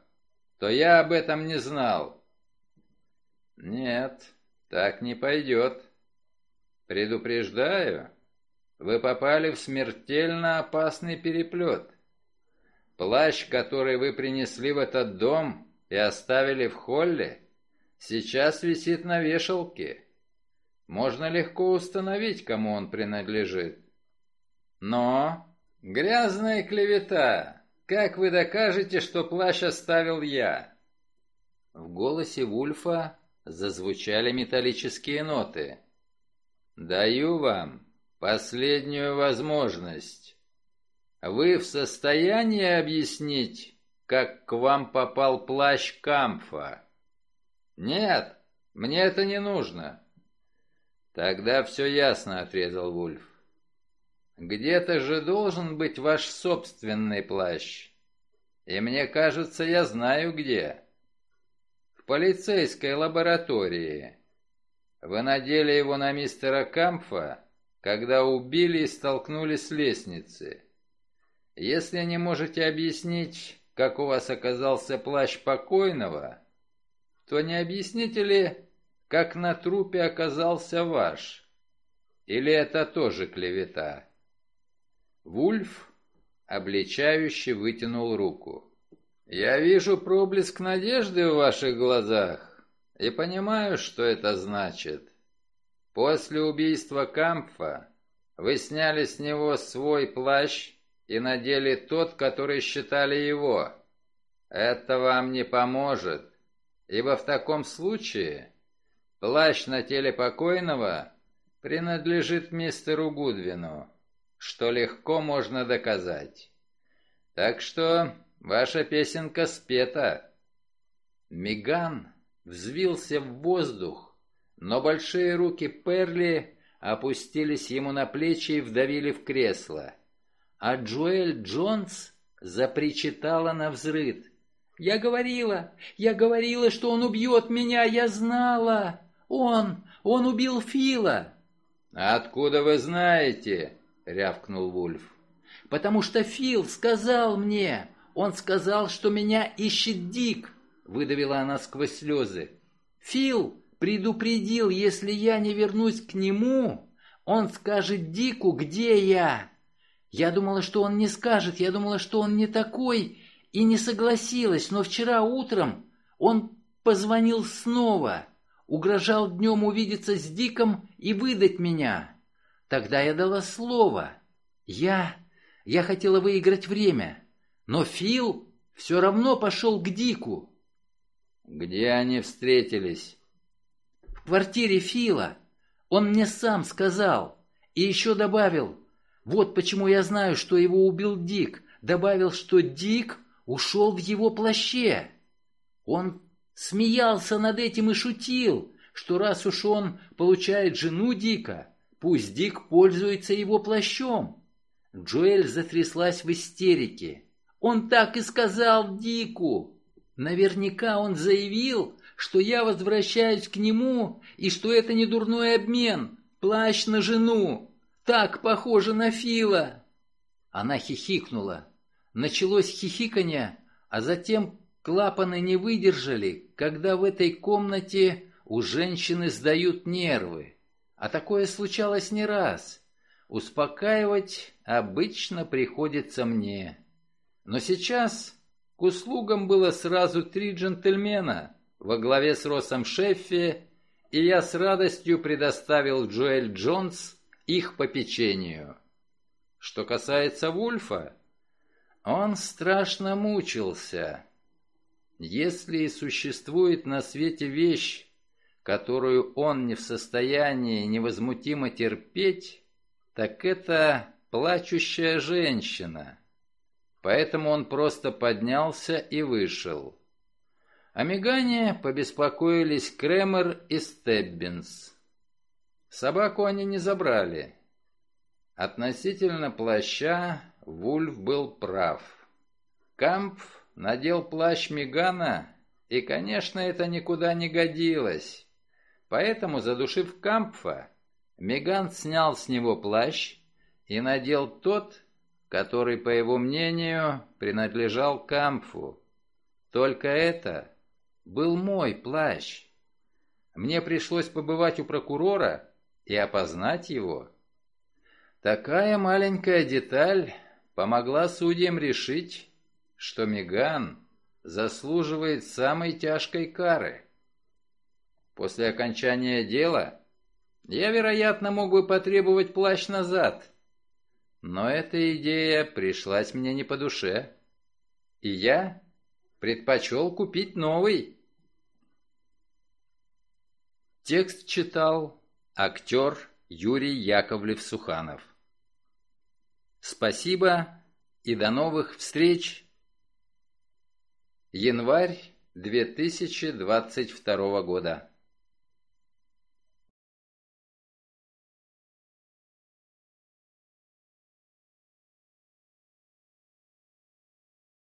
то я об этом не знал». «Нет, так не пойдет. Предупреждаю, вы попали в смертельно опасный переплет. Плащ, который вы принесли в этот дом и оставили в холле, сейчас висит на вешалке. Можно легко установить, кому он принадлежит. Но грязная клевета. Как вы докажете, что плащ оставил я? В голосе Вульфа зазвучали металлические ноты. Даю вам последнюю возможность. Вы в состоянии объяснить, как к вам попал плащ Камфа? Нет, мне это не нужно. Тогда все ясно, отрезал Вульф. Где-то же должен быть ваш собственный плащ. И мне кажется, я знаю где. В полицейской лаборатории. Вы надели его на мистера Камфа, когда убили и столкнулись с лестницы. Если не можете объяснить, как у вас оказался плащ покойного, то не объясните ли, как на трупе оказался ваш? Или это тоже клевета?» Вульф обличающе вытянул руку. «Я вижу проблеск надежды в ваших глазах и понимаю, что это значит. После убийства Кампфа вы сняли с него свой плащ и надели тот, который считали его. Это вам не поможет, ибо в таком случае плащ на теле покойного принадлежит мистеру Гудвину, что легко можно доказать. Так что ваша песенка спета. Миган взвился в воздух, но большие руки Перли опустились ему на плечи и вдавили в кресло а Джоэль Джонс запричитала на взрыд. «Я говорила, я говорила, что он убьет меня, я знала! Он, он убил Фила!» «Откуда вы знаете?» — рявкнул Вульф. «Потому что Фил сказал мне, он сказал, что меня ищет Дик!» — выдавила она сквозь слезы. «Фил предупредил, если я не вернусь к нему, он скажет Дику, где я!» Я думала, что он не скажет, я думала, что он не такой, и не согласилась, но вчера утром он позвонил снова, угрожал днем увидеться с Диком и выдать меня. Тогда я дала слово. Я... я хотела выиграть время, но Фил все равно пошел к Дику. Где они встретились? В квартире Фила. Он мне сам сказал. И еще добавил, вот почему я знаю, что его убил Дик. Добавил, что Дик ушел в его плаще. Он смеялся над этим и шутил, что раз уж он получает жену Дика, пусть Дик пользуется его плащом. Джоэль затряслась в истерике. Он так и сказал Дику. Наверняка он заявил, что я возвращаюсь к нему и что это не дурной обмен, плащ на жену. Так похоже на Фила!» Она хихикнула. Началось хихиканье, а затем клапаны не выдержали, когда в этой комнате у женщины сдают нервы. А такое случалось не раз. Успокаивать обычно приходится мне. Но сейчас к услугам было сразу три джентльмена во главе с Россом Шеффи, и я с радостью предоставил Джоэль Джонс их попечению. Что касается Вульфа, он страшно мучился. Если и существует на свете вещь, которую он не в состоянии невозмутимо терпеть, так это плачущая женщина. Поэтому он просто поднялся и вышел. О Мегане побеспокоились Кремер и Стеббинс. Собаку они не забрали. Относительно плаща Вульф был прав. Камп надел плащ Мегана, и, конечно, это никуда не годилось. Поэтому, задушив Кампфа, Меган снял с него плащ и надел тот, который, по его мнению, принадлежал Кампфу. Только это был мой плащ. Мне пришлось побывать у прокурора и опознать его. Такая маленькая деталь помогла судьям решить, что Меган заслуживает самой тяжкой кары. После окончания дела я, вероятно, мог бы потребовать плащ назад, но эта идея пришлась мне не по душе, и я предпочел купить новый. Текст читал актер Юрий Яковлев-Суханов. Спасибо и до новых встреч! Январь 2022 года.